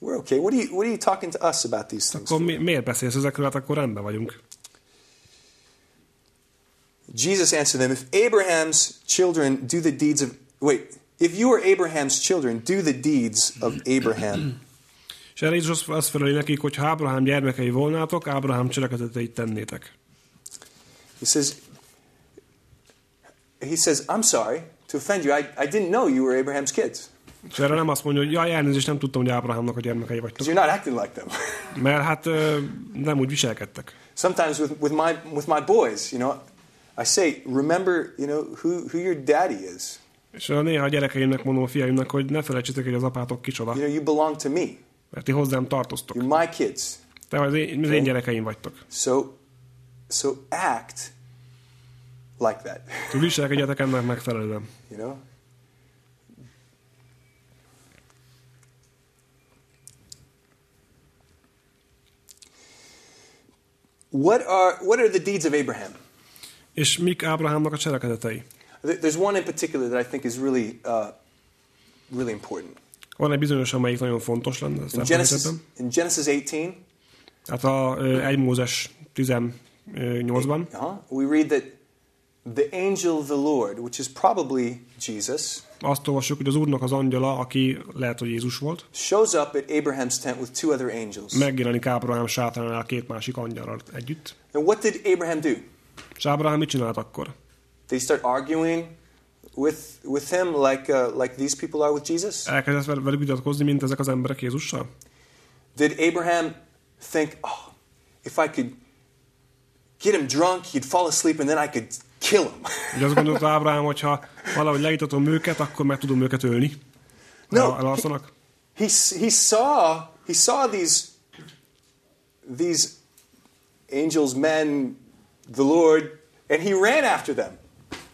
We're okay. What are you, what are you talking to us about these things? Akkor mi, miért beszélsz ezekről? Hát akkor rendben vagyunk. Jesus answered them, If Abraham's children do the deeds of. Wait. If you are Abraham's children, do the deeds of Abraham. És erre Jézus azt- feleli nekik, hogy ha Ábrahám gyermekei volnátok, Ábrahám cselekedeteit tennétek. He says, he says, I'm sorry to offend you. I, I didn't know you were Abraham's kids. És erre nem azt mondja, hogy jaj, elnézést, nem tudtam, hogy Ábrahámnak a gyermekei vagytok. You're not acting like them. Mert hát nem úgy viselkedtek. Sometimes with, with, my, with my boys, you know, I say, remember, you know, who, who your daddy is. És néha a gyerekeimnek mondom a fiaimnak, hogy ne felejtsétek, hogy az apátok kicsoda, You know, you belong to me. mert ti hozzám tartoztok. You're my kids. Te az én, az én gyerekeim vagytok. So, so act like that. Viselkedjetek ennek megfelelően. You know? What are, what are the deeds of Abraham? És mik Ábrahámnak a cselekedetei? There- There's one in particular that I think is really, uh, really important. Van egy bizonyos, amelyik nagyon fontos lenne In Genesis, in Genesis 18, Hát a ö, 1 Mózes 18-ban uh-huh, we read that the angel of the Lord, which is probably Jesus, azt olvassuk, hogy az Úrnak az angyala, aki lehet, hogy Jézus volt, shows up at Abraham's tent with two other angels. megjelenik Ábrahám sátánál két másik angyalral együtt. And what did Abraham do? És Ábrahám mit csinált akkor? They start arguing with with him like uh, like these people are with Jesus. Elkezdett vel- velük vitatkozni, mint ezek az emberek Jézussal? Did Abraham think, oh, if I could get him drunk, he'd fall asleep, and then I could kill him? Ugye azt gondolta Ábrahám, hogy ha valahogy leítatom őket, akkor meg tudom őket ölni. No. Elalszanak. he s- he saw he saw these these angels, men, the Lord, and he ran after them.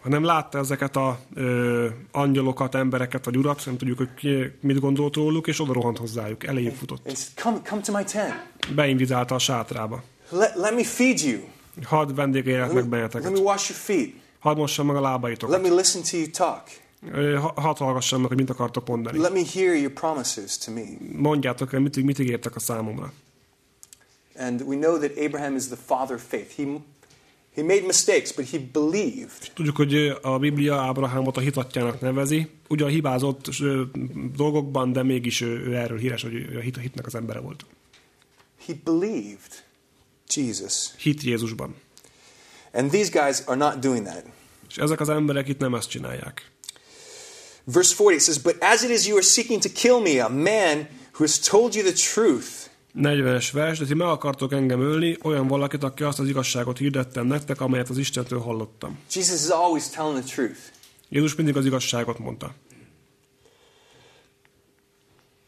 hanem látta ezeket a ö, angyalokat, embereket, vagy urat, nem tudjuk, hogy ki, mit gondolt róluk, és oda rohant hozzájuk, eléjük futott. He "Come, come to my tent. Beinvitálta a sátrába. Let, let me feed you. Hadd vendégéljenek meg Let me, let me benneteket. wash your feet. Hadd mossam meg a Let lábaitokat. me listen to you talk. Hadd hallgassam meg, hogy mit akartok mondani. Let me hear your promises to me." Mondjátok el, mit, mit ígértek a számomra. And we know that Abraham is the father of faith. He he made mistakes, but he believed. Tudjuk, hogy a Biblia Ábrahámot a hitatjának nevezi. Ugyan hibázott dolgokban, de mégis ő, ő erről híres, hogy a hit, a hitnek az embere volt. He believed Jesus. Hit Jézusban. And these guys are not doing that. És ezek az emberek itt nem ezt csinálják. Verse 40 says, But as it is you are seeking to kill me, a man who has told you the truth, 40-es vers, de ti meg akartok engem ölni, olyan valakit, aki azt az igazságot hirdettem nektek, amelyet az Istentől hallottam. Jesus is always telling the truth. Jézus mindig az igazságot mondta.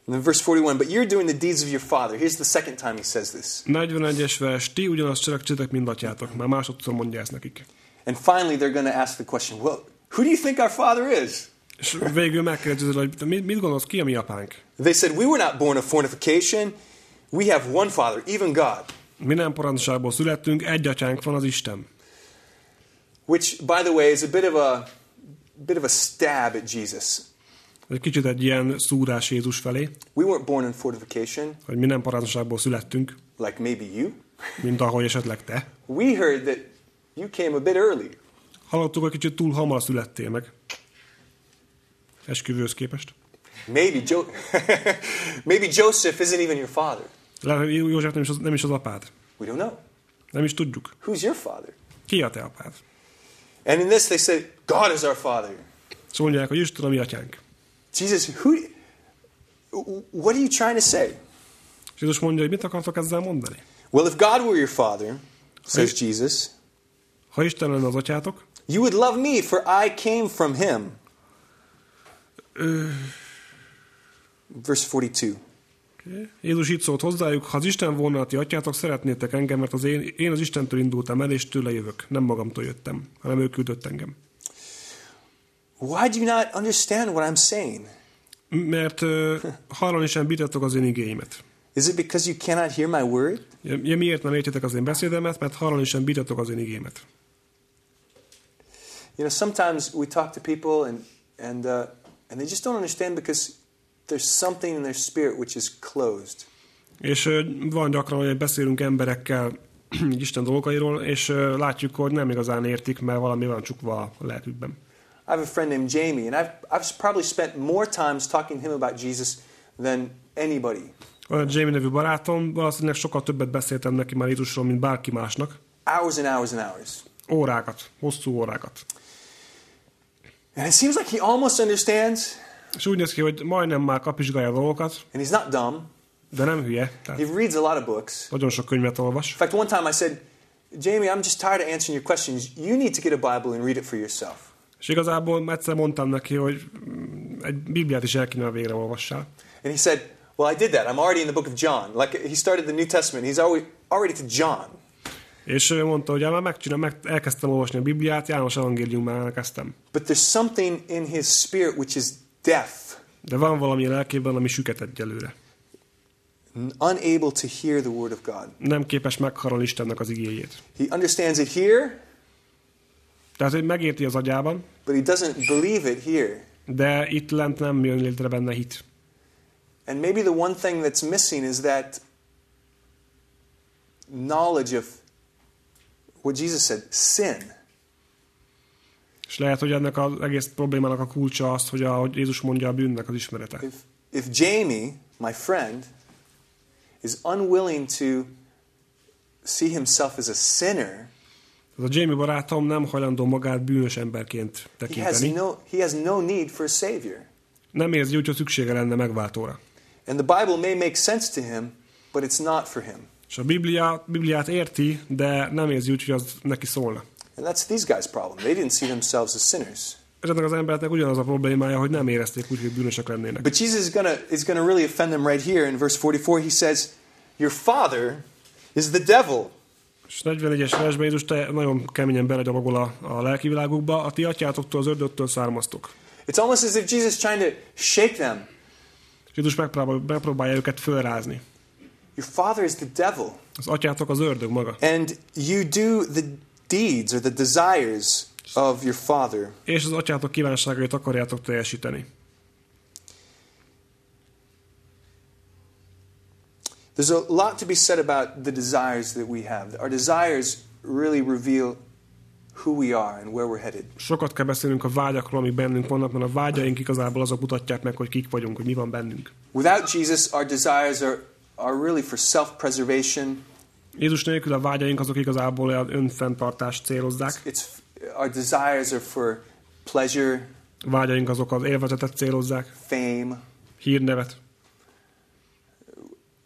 And then verse 41, But you're doing the deeds of your father. Here's the second time he says this. 41-es vers, ti ugyanazt mint atyátok. Már másodszor mondja ezt nekik. And finally, they're going to ask the question, Well, who do you think our father is? És végül hogy mit mit gondolsz, ki a mi apánk? They said, We were not born of fornication. We have one father, even God. Mi nem születtünk, egy atyánk van az Isten. Which, by the way, is a bit of a bit of a stab at Jesus. Egy kicsit egy ilyen szúrás Jézus felé, We weren't born in fortification, hogy mi nem parancsságból születtünk, like maybe you. mint ahogy esetleg te. We heard that you came a bit early. Hallottuk, hogy kicsit túl hamar születtél meg. Esküvőhöz képest. Maybe, jo- maybe Joseph isn't even your father. Lehet, hogy József nem is, az, nem is az apád. We don't know. Nem is tudjuk. Who's your father? Ki a te apád? And in this, they say, God is our father. És mondják, hogy Isten a mi atyánk. Jesus, who? What are you trying to say? Jézus mondja, hogy mit akartok ezzel mondani? Well, if God were your father, says. Jesus, Ha Isten lenne az atyátok, you would love me, for I came from him. Verse 42. Jézus így szólt hozzájuk, ha az Isten volna a ti atyátok, szeretnétek engem, mert az én, én az Istentől indultam el, és tőle jövök. Nem magamtól jöttem, hanem ő küldött engem. Why do you not understand what I'm saying? Mert uh, hallani sem bítetok az én igéimet. Is it because you cannot hear my word? Ja, ja, miért nem értitek az én beszédemet? Mert hallani sem bítetok az én igémet. You know, sometimes we talk to people and and uh, and they just don't understand because there's something in their spirit which is closed. És ö, van gyakran, hogy beszélünk emberekkel Isten dolgairól, és ö, látjuk, hogy nem igazán értik, mert valami van csukva a lelkükben. I have a friend named Jamie, and I've I've probably spent more times talking to him about Jesus than anybody. Egy Jamie nevű barátom, valószínűleg sokkal többet beszéltem neki már Jézusról, mint bárki másnak. Hours and hours and hours. Órákat, hosszú órákat. And it seems like he almost understands, És úgy néz ki, hogy majdnem már kapizsgálja a dolgokat, and he's not dumb. de nem hülye. He reads a lot of books. nagyon sok könyvet olvas. In fact, one time I said, Jamie, I'm just tired of answering your questions. You need to get a Bible and read it for yourself. És igazából egyszer mondtam neki, hogy mm, egy Bibliát is el kéne végre olvassál. And he said, Well, I did that. I'm already in the book of John. Like he started the New Testament. He's already already to John. És ő mondta, hogy "Á, már megcsinál, meg, elkezdtem olvasni a Bibliát, János evangéliumán elkezdtem. But there's something in his spirit which is deaf, De van valami lelkében, ami süket egyelőre. unable to hear the word of God. Nem képes megharolni Istennek az igéjét. He understands it here, Tehát, hogy megérti az agyában, but he doesn't believe it here. de itt lent nem jön létre benne hit. And maybe the one thing that's missing is that knowledge of what Jesus said sin. És lehet, hogy ennek az egész problémának a kulcsa az, hogy ahogy Jézus mondja, a bűnnek az ismerete. If, if Jamie, my friend, is unwilling to see himself as a sinner, Ez a Jamie barátom nem hajlandó magát bűnös emberként he has tekinteni. no, he has no need for a Savior. Nem érzi úgy, hogy szüksége lenne megváltóra. And the Bible may make sense to him, but it's not for him. És a Biblia, Bibliát érti, de nem érzi úgy, hogy az neki szólna. And that's these guys' problem. They didn't see themselves as sinners. És ennek az embereknek ugyanaz a problémája, hogy nem érezték úgy, hogy bűnösek lennének. But Jesus is gonna is gonna really offend them right here in verse 44. He says, Your father is the devil. És 41-es versben Jézus te nagyon keményen belegyalogol a, a lelki világukba, a ti atyátoktól, az ördögtől származtok. It's almost as if Jesus is trying to shake them. Jézus megpróbál, megpróbálja őket fölrázni. Your father is the devil. Az atyátok az ördög maga. And you do the deeds or the desires of your father. És az atyátok kívánságait akarjátok teljesíteni. There's a lot to be said about the desires that we have. Our desires really reveal who we are and where we're headed. Sokat kell beszélnünk a vágyakról, amik bennünk vannak, mert a vágyaink igazából azok mutatják meg, hogy kik vagyunk, hogy mi van bennünk. Without Jesus, our desires are, are really for self preservation. Jézus nélkül a vágyaink azok igazából olyan önfenntartást célozzák. It's, our desires are for pleasure, vágyaink azok az élvezetet célozzák, fame. hírnevet.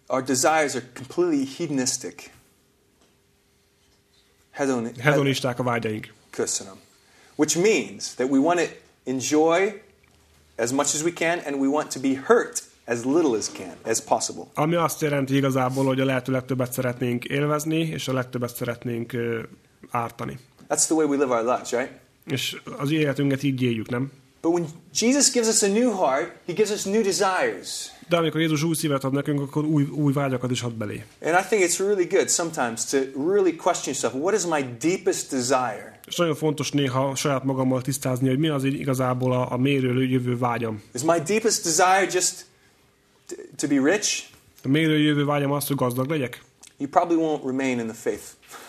Our desires are completely hedonistic. Hedon, Hedonisták a vágyaink. Köszönöm. Which means that we want to enjoy as much as we can and we want to be hurt as little as can as possible. Ami azt jelenti igazából, hogy a lehető legtöbbet szeretnénk élvezni, és a legtöbbet szeretnénk ártani. That's the way we live our lives, right? És az életünket így éljük, nem? But when Jesus gives us a new heart, he gives us new desires. De amikor Jézus új szívet ad nekünk, akkor új, új vágyakat is ad belé. And I think it's really good sometimes to really question yourself what is my deepest desire? És nagyon fontos néha saját magammal tisztázni, hogy mi az igazából a, a mérő jövő vágyam. Is my deepest desire just to be rich? A mérő jövő vágyam az, hogy gazdag legyek? You probably won't remain in the faith.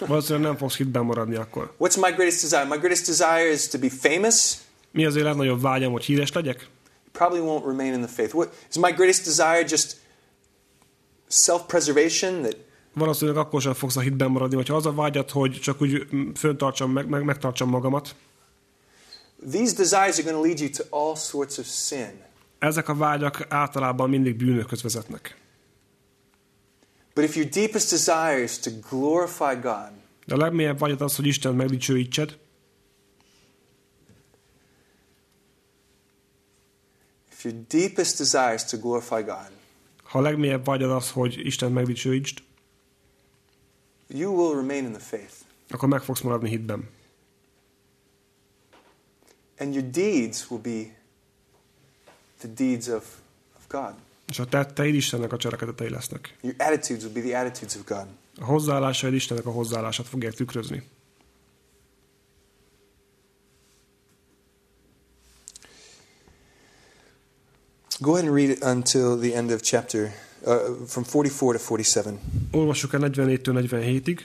Valószínűleg nem fogsz hitben maradni akkor. What's my greatest desire? My greatest desire is to be famous. Mi az a legnagyobb vágyam, hogy híres legyek? Probably won't remain in the faith. What is my greatest desire? Just self-preservation that Valószínűleg akkor sem fogsz a hitben maradni, hogyha az a vágyat, hogy csak úgy föntartsam, meg, meg, megtartsam magamat. these desires are going to lead you to all sorts of sin. Ezek a vágyak általában mindig bűnökhöz vezetnek. But if your deepest desire is to glorify God, De a legmélyebb vágyat az, hogy Isten megdicsőítsed, if your deepest desire is to glorify God, ha a legmélyebb vágyad az, hogy Isten megdicsőítsd, you will remain in the faith. akkor meg fogsz maradni hitben. And your deeds will be the deeds of, of God. És a tetteid Istennek a cselekedetei lesznek. Your attitudes will be the attitudes of God. A hozzáállásaid Istennek a hozzáállását fogják tükrözni. Go ahead and read it until the end of chapter, uh, from 44 to 47. Olvassuk el 44-től 47-ig.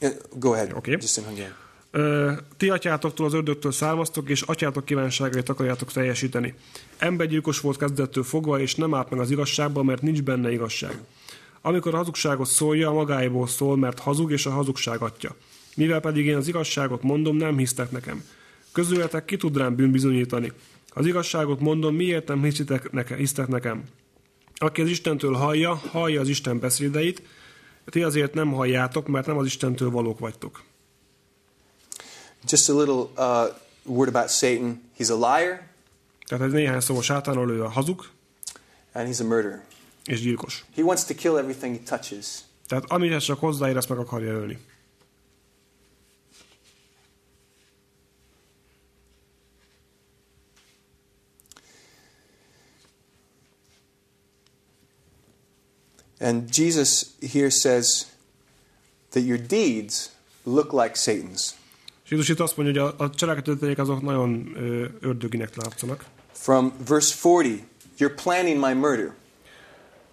Uh, Go ahead, Okay. just in Hungarian. Ö, Ti atyátoktól az ördögtől származtok, és atyátok kívánságait akarjátok teljesíteni. Embergyilkos volt kezdettől fogva, és nem állt meg az igazságba, mert nincs benne igazság. Amikor a hazugságot szólja, magáéból szól, mert hazug, és a hazugság atya. Mivel pedig én az igazságot mondom, nem hisztek nekem. Közületek ki tud rám bűn bizonyítani. Az igazságot mondom, miért nem hiszitek neke, hisztek nekem? Aki az Istentől hallja, hallja az Isten beszédeit, ti azért nem halljátok, mert nem az Istentől valók vagytok. Just a little uh, word about Satan. He's a liar Tehát ez néhány szó a sátánról, ő a hazug and he's a murderer. és gyilkos. He wants to kill everything he touches. Tehát amihez csak hozzáér, ezt meg akarja ölni. And Jesus here says that your deeds look like Satan's. És Jézus itt azt mondja, hogy a, a cselekedeteik azok nagyon ö, ördöginek látszanak. From verse 40, you're planning my murder.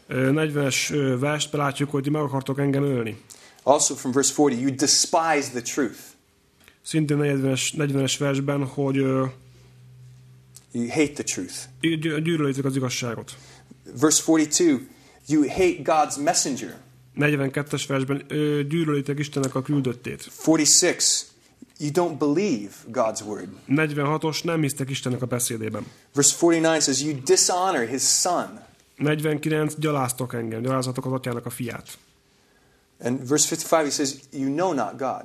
Ö, 40-es ö, versben látjuk, hogy meg akartok engem ölni. Also from verse 40, you despise the truth. Szintén 40-es, 40-es versben, hogy ö, You hate the truth. gy- gyűlölitek az igazságot. Verse 42, you hate God's messenger. 42-es versben ö, gyűlölitek Istennek a küldöttét. 46, you don't believe God's word. 46-os nem hisztek Istennek a beszédében. Verse 49 says, you dishonor his son. 49 gyaláztok engem, gyalázatok az atyának a fiát. And verse 55, he says, you know not God.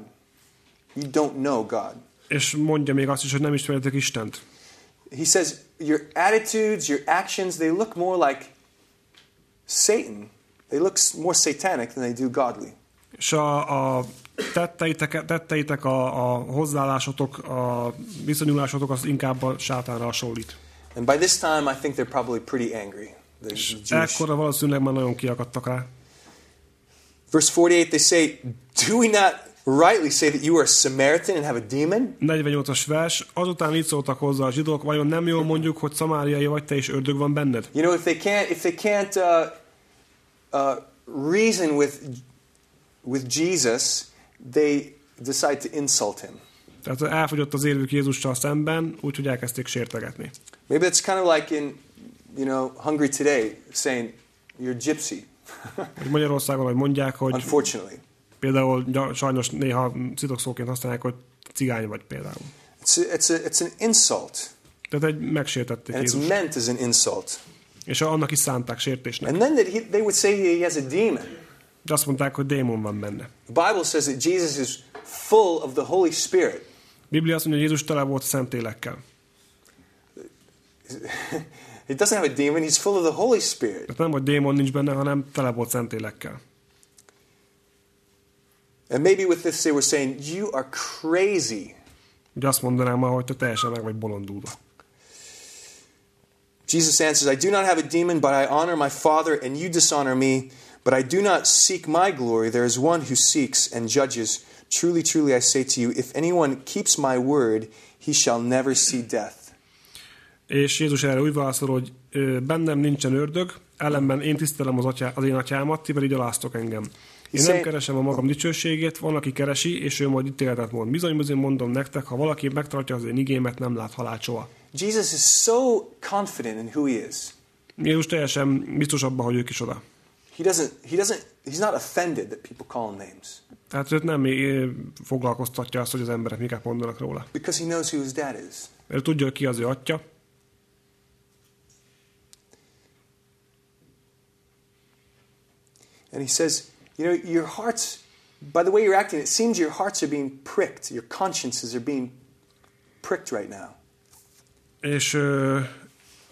You don't know God. És mondja még azt is, hogy nem ismeritek Istent. He says, your attitudes, your actions, they look more like Satan. They look more satanic than they do godly. És a, a tetteitek, tetteitek a, a hozzáállásotok, a viszonyulásotok az inkább a sátánra hasonlít. And by this time, I think they're probably pretty angry. The Jewish. Ekkora valószínűleg már nagyon kiakadtak rá. Verse 48, they say, Do we not rightly say that you are a Samaritan and have a demon? 48-as vers, azután így szóltak hozzá a zsidók, vajon nem jól mondjuk, hogy szamáriai vagy te és ördög van benned? You know, if they can't, if they can't uh, uh, reason with, with Jesus, they decide to insult him. Tehát elfogyott az érvük Jézussal szemben, úgyhogy elkezdték sértegetni. Maybe that's kind of like in, you know, Hungary today, saying, You're gypsy, Magyarországon, hogy mondják, hogy unfortunately. Például sajnos néha szitokszóként használják, hogy cigány vagy például. It's, a, it's, a, it's an insult, Tehát egy megsértették and it's Jézus. meant as an insult. És annak is szánták sértésnek. And then he, they would say he has a demon. De azt mondták, hogy démon van benne. The Bible says that Jesus is full of the Holy Spirit. Biblia azt mondja, hogy Jézus tele volt szentélekkel. He doesn't have a demon, he's full of the Holy Spirit. Tehát nem, hogy démon nincs benne, hanem tele volt szentélekkel. And maybe with this they were saying, You are crazy. Ugye azt mondanám ma, hogy te teljesen meg vagy bolondulva. Jesus answers, I do not have a demon, but I honor my Father, and you dishonor me. But I do not seek my glory. There is one who seeks and judges. Truly, truly, I say to you, if anyone keeps my word, he shall never see death. És Jézus erre úgy válaszol, hogy bennem nincsen ördög, ellenben én tisztelem az, atyá, az én atyámat, ti pedig gyaláztok engem. Én nem Hiszen- keresem a magam dicsőségét, van, aki keresi, és ő majd ítéletet mond. Bizony, bizony mondom nektek, ha valaki megtartja az én igémet, nem lát halált soha. Jesus is so confident in who he is. Jézus teljesen biztos abban, hogy ő kicsoda. He doesn't, he doesn't, he's not offended that people call him names Tehát őt nem foglalkoztatja azt, hogy az emberek miket mondanak róla. because he knows who his dad is. Ő tudja, ki az ő atya, And he says, You know, your hearts, by the way you're acting, it seems your hearts are being pricked. Your consciences are being pricked right now. és ö,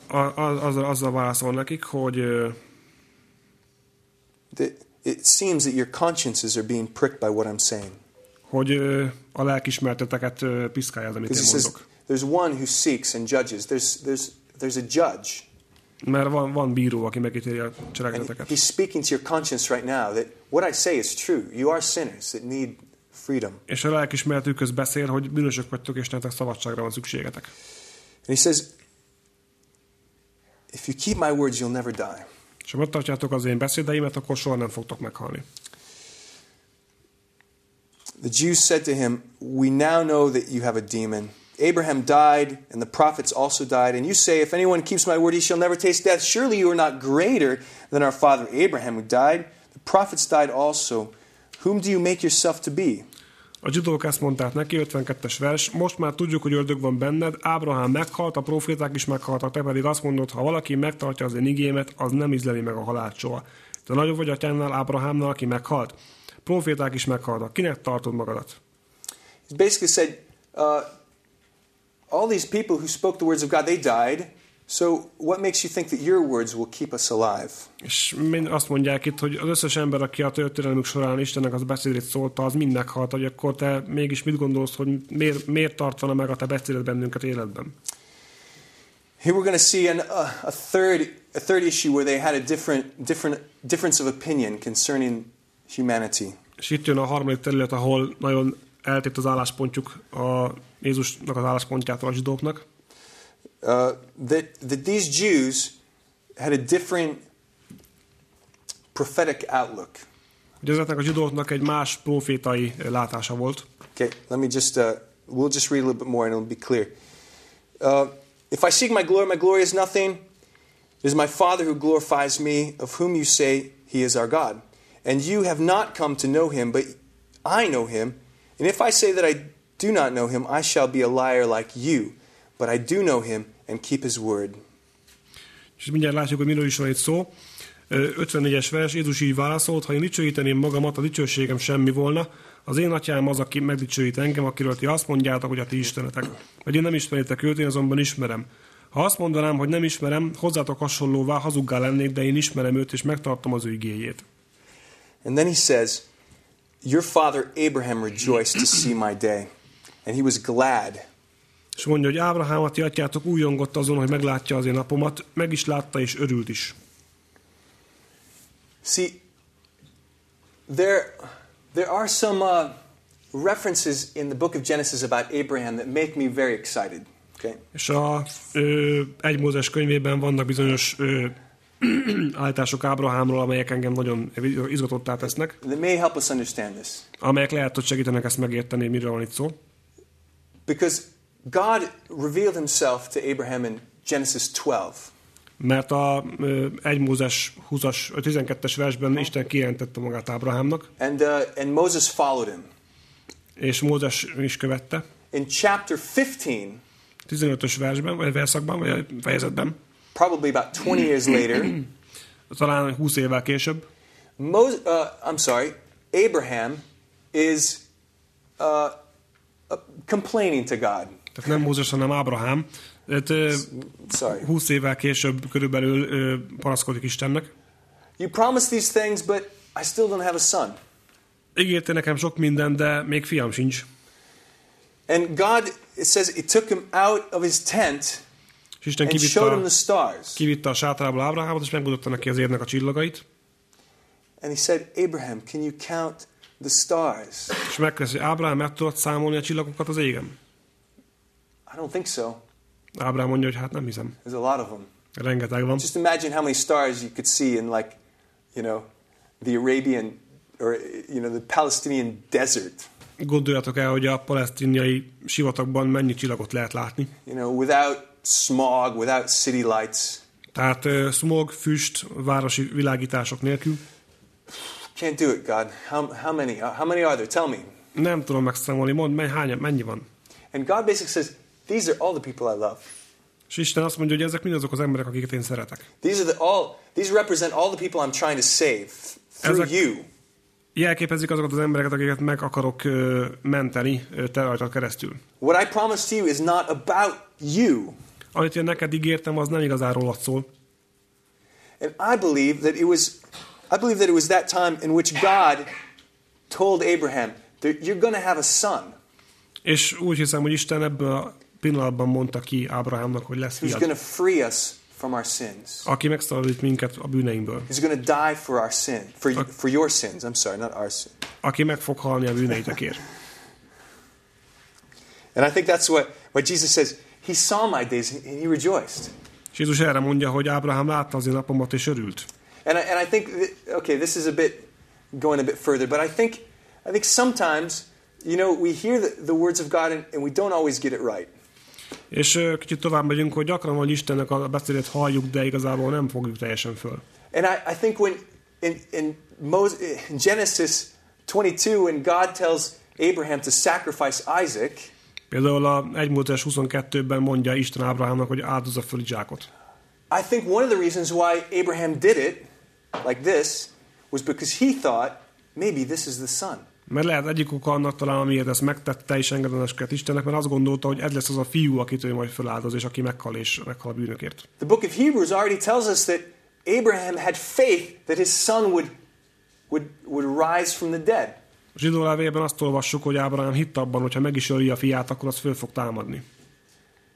a, a, azzal, azzal válaszol nekik, hogy ö, That it seems that your consciences are being pricked by what I'm saying. hogy ö, a lelkismerteteket ö, piszkálja az, amit Because én he says, mondok. There's one who seeks and judges. There's, there's, there's a judge. Mert van, van bíró, aki megítéli a cselekedeteket. he's speaking to your conscience right now that what I say is true. You are sinners that need freedom. És a lelkismeretükhöz beszél, hogy bűnösök vagytok, és nektek szabadságra van szükségetek. And he says, If you keep my words, you'll never die. És ha megtartjátok az én beszédeimet, akkor soha nem fogtok meghalni. The Jews said to him, We now know that you have a demon. Abraham died, and the prophets also died. And you say, If anyone keeps my word, he shall never taste death. Surely you are not greater than our father Abraham, who died. The prophets died also. Whom do you make yourself to be? A zsidók ezt mondták neki, 52-es vers, most már tudjuk, hogy ördög van benned, Ábrahám meghalt, a proféták is meghaltak, te pedig azt mondod, ha valaki megtartja az én igémet, az nem ízleli meg a halált soha. Te nagyobb vagy atyánnál, Ábrahámnál, aki meghalt. Proféták is meghaltak. Kinek tartod magadat? He basically said, uh, All these people who spoke the words of God, they died. So, what makes you think that your words will keep us alive? És mind azt mondják itt, hogy az összes ember, aki a történelmük során Istennek az beszédét szólta, az mind meghalt, hogy akkor te mégis mit gondolsz, hogy miért, miért tartana meg a te beszédet bennünket életben? Here we're going to see an, a, a third a third issue where they had a different different difference of opinion concerning humanity. És itt jön a harmadik terület, ahol nagyon eltért az álláspontjuk a Jézusnak az álláspontjától a zsidóknak. Uh, that that these Jews had a different prophetic outlook. Ezeknek a zsidóknak egy más profétai látása volt. Okay, let me just uh, we'll just read a little bit more and it'll be clear. Uh, if I seek my glory, my glory is nothing. It is my Father who glorifies me, of whom you say he is our God. And you have not come to know him, but I know him. And if I say that I do not know him, I shall be a liar like you. But I do know him and keep his word. És mindjárt látjuk, hogy miről is van itt szó. Ö, 54-es vers, Jézus így válaszolt, ha én dicsőíteném magamat, a dicsőségem semmi volna. Az én atyám az, aki megdicsőít engem, akiről ti azt mondjátok, hogy a ti istenetek. Vagy én nem ismeritek őt, én azonban ismerem. Ha azt mondanám, hogy nem ismerem, hozzátok hasonlóvá hazuggá lennék, de én ismerem őt, és megtartom az ő igéjét. And then he says, Your father Abraham rejoiced to see my day, and he was glad. És mondja, hogy Ábrahám, a ti atyátok újongott azon, hogy meglátja az én napomat, meg is látta, és örült is. See, there, there are some uh, references in the book of Genesis about Abraham that make me very excited. Okay? És a ö, egy Mózes könyvében vannak bizonyos ö, állítások Ábrahámról, amelyek engem nagyon izgatottá tesznek, That may help us understand this. amelyek lehet, hogy segítenek ezt megérteni, miről van itt szó. Because God revealed himself to Abraham in Genesis 12. Mert a ö, 1 Mózes 20-as, 12-es versben Isten kijelentette magát Ábrahámnak, And, uh, and Moses followed him. és Mózes is követte. In chapter 15, 15-ös versben, vagy verszakban, vagy fejezetben, probably about 20 years later, talán 20 évvel később, Moses, uh, I'm sorry, Abraham is uh, complaining to God. tehát nem Mózes, hanem Ábrahám, Sorry. 20 évvel később körülbelül panaszkodik Istennek. You promised these things, but I still don't have a son. Ígérte nekem sok minden, de még fiam sincs. And God, it says, it took him out of his tent És Isten and kivitte showed him the stars. kivitte a sátrából Ábrahámot, és megmutatta neki az érnek a csillagait. And he said, Abraham, can you count the stars? És megkezdezi, Ábrahám, meg tudod számolni a csillagokat az égen? I don't think so. Ábrahám mondja, hogy hát nem hiszem. There's a lot of them. Rengeteg van. Just imagine how many stars you could see in, like, you know, the Arabian or, you know, the Palestinian desert. Gondoljatok el, hogy a palesztiniai sivatagban mennyi csillagot lehet látni. You know, without smog, without city lights. Tehát ö, smog, füst, városi világítások nélkül. Can't do it, God. How, how many? How many are there? Tell me. Nem tudom megszámolni, mondd, mely, hány, mennyi van. And God basically says, These are all the people I love. És Isten azt mondja, hogy ezek mind azok az emberek, akiket én szeretek. These are the all these represent all the people I'm trying to save through Ezek- you. Jelképezik azokat az embereket, akiket meg akarok ö, menteni ö, te rajtad keresztül. What I promised to you is not about you. Amit én neked ígértem, az nem igazán rólad szól. And I believe that it was I believe that it was that time in which God told Abraham that you're going to have a son És úgy hiszem, hogy Isten ebből a pillanatban mondta ki Ábrahámnak, hogy lesz who's fiad, going to free us from our sins. aki megszabadít minket a bűneimből, He's going to die for our sin, for, for your sins. I'm sorry, not our sin. aki meg fog halni a bűneitekért. And I think that's what, what Jesus says. He saw my days and he rejoiced. És Jézus erre mondja, hogy Ábrahám látta az én napomat és örült. And I, and I think, that, okay, this is a bit going a bit further, but I think, I think sometimes, you know, we hear the, the words of God and, and we don't always get it right. És kicsit tovább megyünk, hogy gyakran van, Istennek a beszédét halljuk, de igazából nem fogjuk teljesen föl. And I, I think when in, in, Moses, in Genesis 22, when God tells Abraham to sacrifice Isaac, Például a 1 Mózes 22-ben mondja Isten Ábrahámnak, hogy áldozza föl Izsákot. I think one of the reasons why Abraham did it like this was because he thought maybe this is the son. Mert lehet egyik oka annak talán, amiért ezt megtette és engedelmeskedett Istennek, mert azt gondolta, hogy ez lesz az a fiú, akit ő majd feláldoz, és aki meghal és meghal a bűnökért. The book of Hebrews already tells us that Abraham had faith that his son would, would, would rise from the dead. A zsidó levélben azt olvassuk, hogy Ábrahám hitt abban, hogy ha meg is öli a fiát, akkor az föl fog támadni.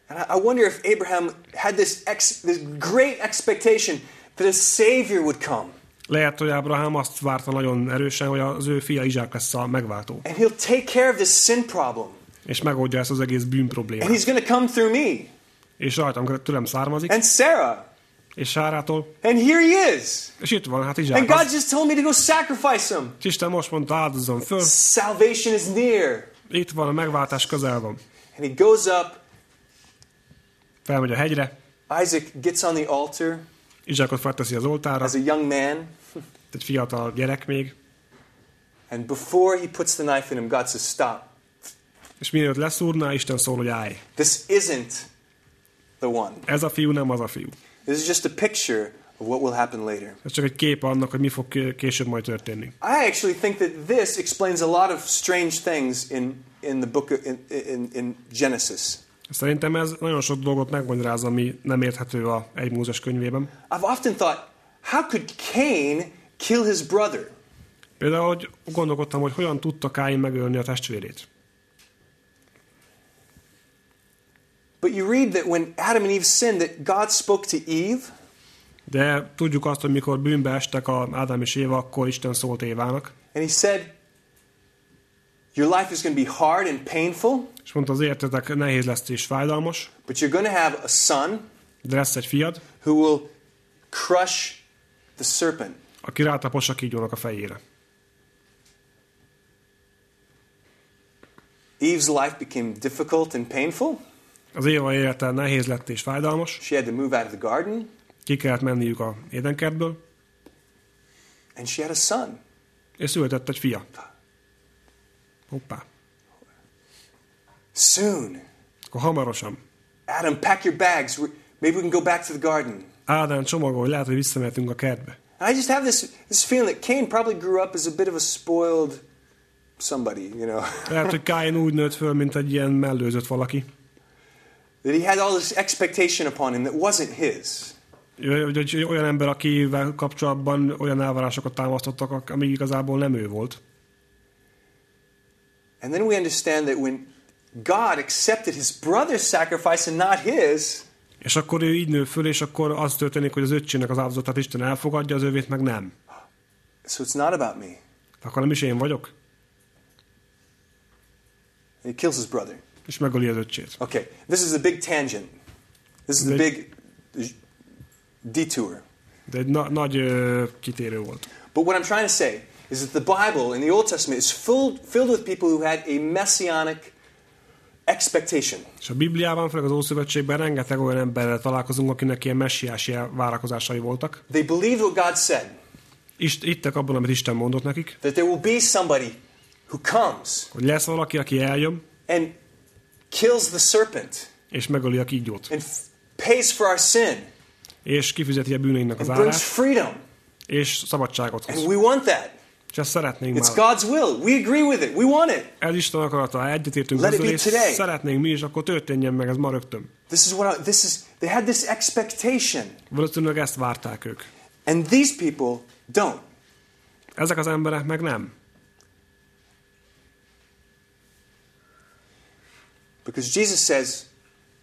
And I wonder if Abraham had this, ex, this great expectation that a Savior would come Lehet, hogy Ábrahám azt várta nagyon erősen, hogy az ő fia Izsák lesz a megváltó, and he'll take care of this sin problem. és megoldja ezt az egész bűn And problémát. he's going to come through me És rajtam tőlem származik, and Sarah. és Sárától, And here he is. és itt van, hát Izsák. And God Az, just told me to go sacrifice him. és Isten most mondta, áldozzon föl, Salvation is near. itt van, a megváltás közel van. And he goes up. Felmegy a hegyre, Isaac gets on the altar Izsákot felteszi az oltára, as a young man. egy fiatal gyerek még, And before he puts the knife in him, God says, Stop. és mielőtt leszúrná, Isten szól, hogy állj. This isn't the one. Ez a fiú nem az a fiú. This is just a picture of what will happen later. Ez csak egy kép annak, hogy mi fog ké- később majd történni. I actually think that this explains a lot of strange things in, in the book of, in, in, in Genesis. Szerintem ez nagyon sok dolgot megmagyaráz, ami nem érthető a egy Mózes könyvében. I've often thought, how could Cain kill his brother? Például, hogy gondolkodtam, hogy hogyan tudta Káin megölni a testvérét. But you read that when Adam and Eve sinned, that God spoke to Eve De tudjuk azt, hogy mikor bűnbe estek a Ádám és Éva, akkor Isten szólt Évának, and he said, Your life is going to be hard and painful, és mondta, az értetek nehéz lesz és fájdalmas, but you're going to have a son de lesz egy fiad, who will crush the serpent. aki rátapos a kígyónak a fejére. Eve's life became difficult and painful. Az Éva élete nehéz lett és fájdalmas, She had to move out of the garden, ki kellett menniük a édenkertből, and she had a son. és született egy fia. Hoppá. Soon, Akkor hamarosan. Adam, pack your bags. Maybe we can go back to the garden. Ádám csomagol, lehet, hogy visszamehetünk a kertbe. I just have this, this feeling that Cain probably grew up as a bit of a spoiled somebody, you know, Lehet, hogy Káin úgy nőtt föl, mint egy ilyen mellőzött valaki. that he had all this expectation upon him that wasn't his. Hogy, hogy olyan ember, akivel kapcsolatban olyan elvárásokat támasztottak, ami igazából nem ő volt. And then we understand that when God accepted his brother's sacrifice and not his, És akkor ő így nő föl, és akkor az történik, hogy az öccsének az áldozatát Isten elfogadja, az övét meg nem. so it's not about me. Akkor nem is én vagyok, And he kills his brother. és megöli az öccsét. Okay, this is a big tangent. This is a big detour. De egy na- nagy ö, kitérő volt. But what I'm trying to say is that the Bible in the Old Testament is filled, filled with people who had a messianic expectation. És a Bibliában, főleg az Ószövetségben rengeteg olyan emberrel találkozunk, akinek ilyen messiási várakozásai voltak. They believed what God said, Ist, ittek abban, amit Isten mondott nekik, that there will be somebody who comes hogy lesz valaki, aki eljön, and kills the serpent és megöli a kígyót, and pays for our sin és kifizeti a bűneinek az and brings árát, freedom. és szabadságot And hoz. we want that. Ezt szeretnénk It's már. God's will. We agree with it. We want it. Ez Isten akarata, egyetértünk Let ezzel, és today. szeretnénk mi is, akkor történjen meg ez ma rögtön. This is what I, this is. They had this expectation, Valószínűleg ezt várták ők. and these people don't. Ezek az emberek meg nem. Because Jesus says,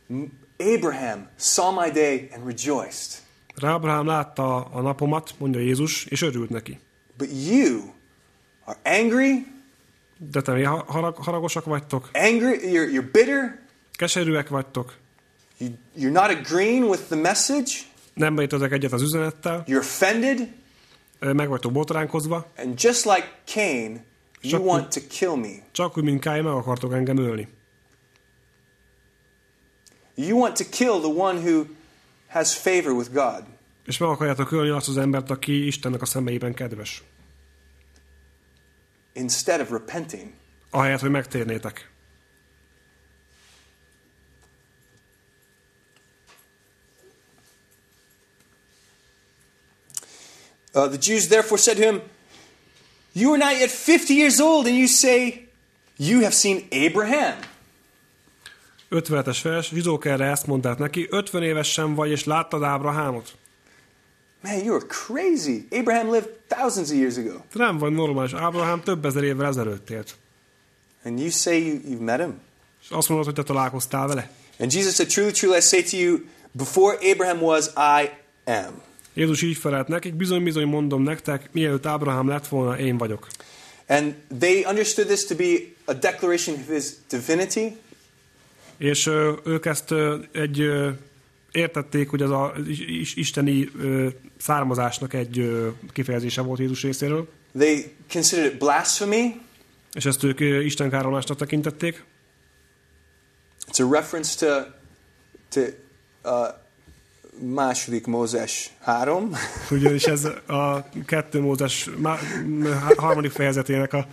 "M- Abraham saw my day and rejoiced. Rá Abraham látta a napomat, mondja Jézus, és örült neki. But you are angry, De te harag, haragosak vagytok, angry, you're, you're bitter, keserűek vagytok, you, you're not agreeing with the message, nem értetek egyet az üzenettel, you're offended, meg vagytok botránkozva, and just like Cain, you Csak- want to kill me. csak úgy, mint Káin, meg akartok engem ölni. You want to kill the one who has favor with God. És meg akarjátok ölni azt az embert, aki Istennek a szemeiben kedves. Instead of repenting. Ahelyett, hogy megtérnétek. Uh, the Jews therefore said to him, You are not yet 50 years old, and you say, You have seen Abraham. 57-es vers, zsidók erre ezt mondták neki, 50 éves sem vagy, és láttad Ábrahámot? Man, you are crazy. Abraham lived thousands of years ago. Nem vagy normális, Ábrahám több ezer évvel ezelőtt élt. And you say you, you've met him? És azt mondod, hogy te találkoztál vele? And Jesus said, Truly, truly, I say to you, before Abraham was, I am. Jézus így felelt nekik, bizony-bizony mondom nektek, mielőtt Ábrahám lett volna, én vagyok. And they understood this to be a declaration of his divinity, És ők ezt egy értették, hogy ez a is- is- isteni ö, származásnak egy ö, kifejezése volt Jézus részéről, they considered it blasphemy. és ezt ők ö, istenkárolásnak tekintették. It's a reference to, to uh, második Mózes 3. Ugyanis ez a kettő Mózes má- harmadik fejezetének a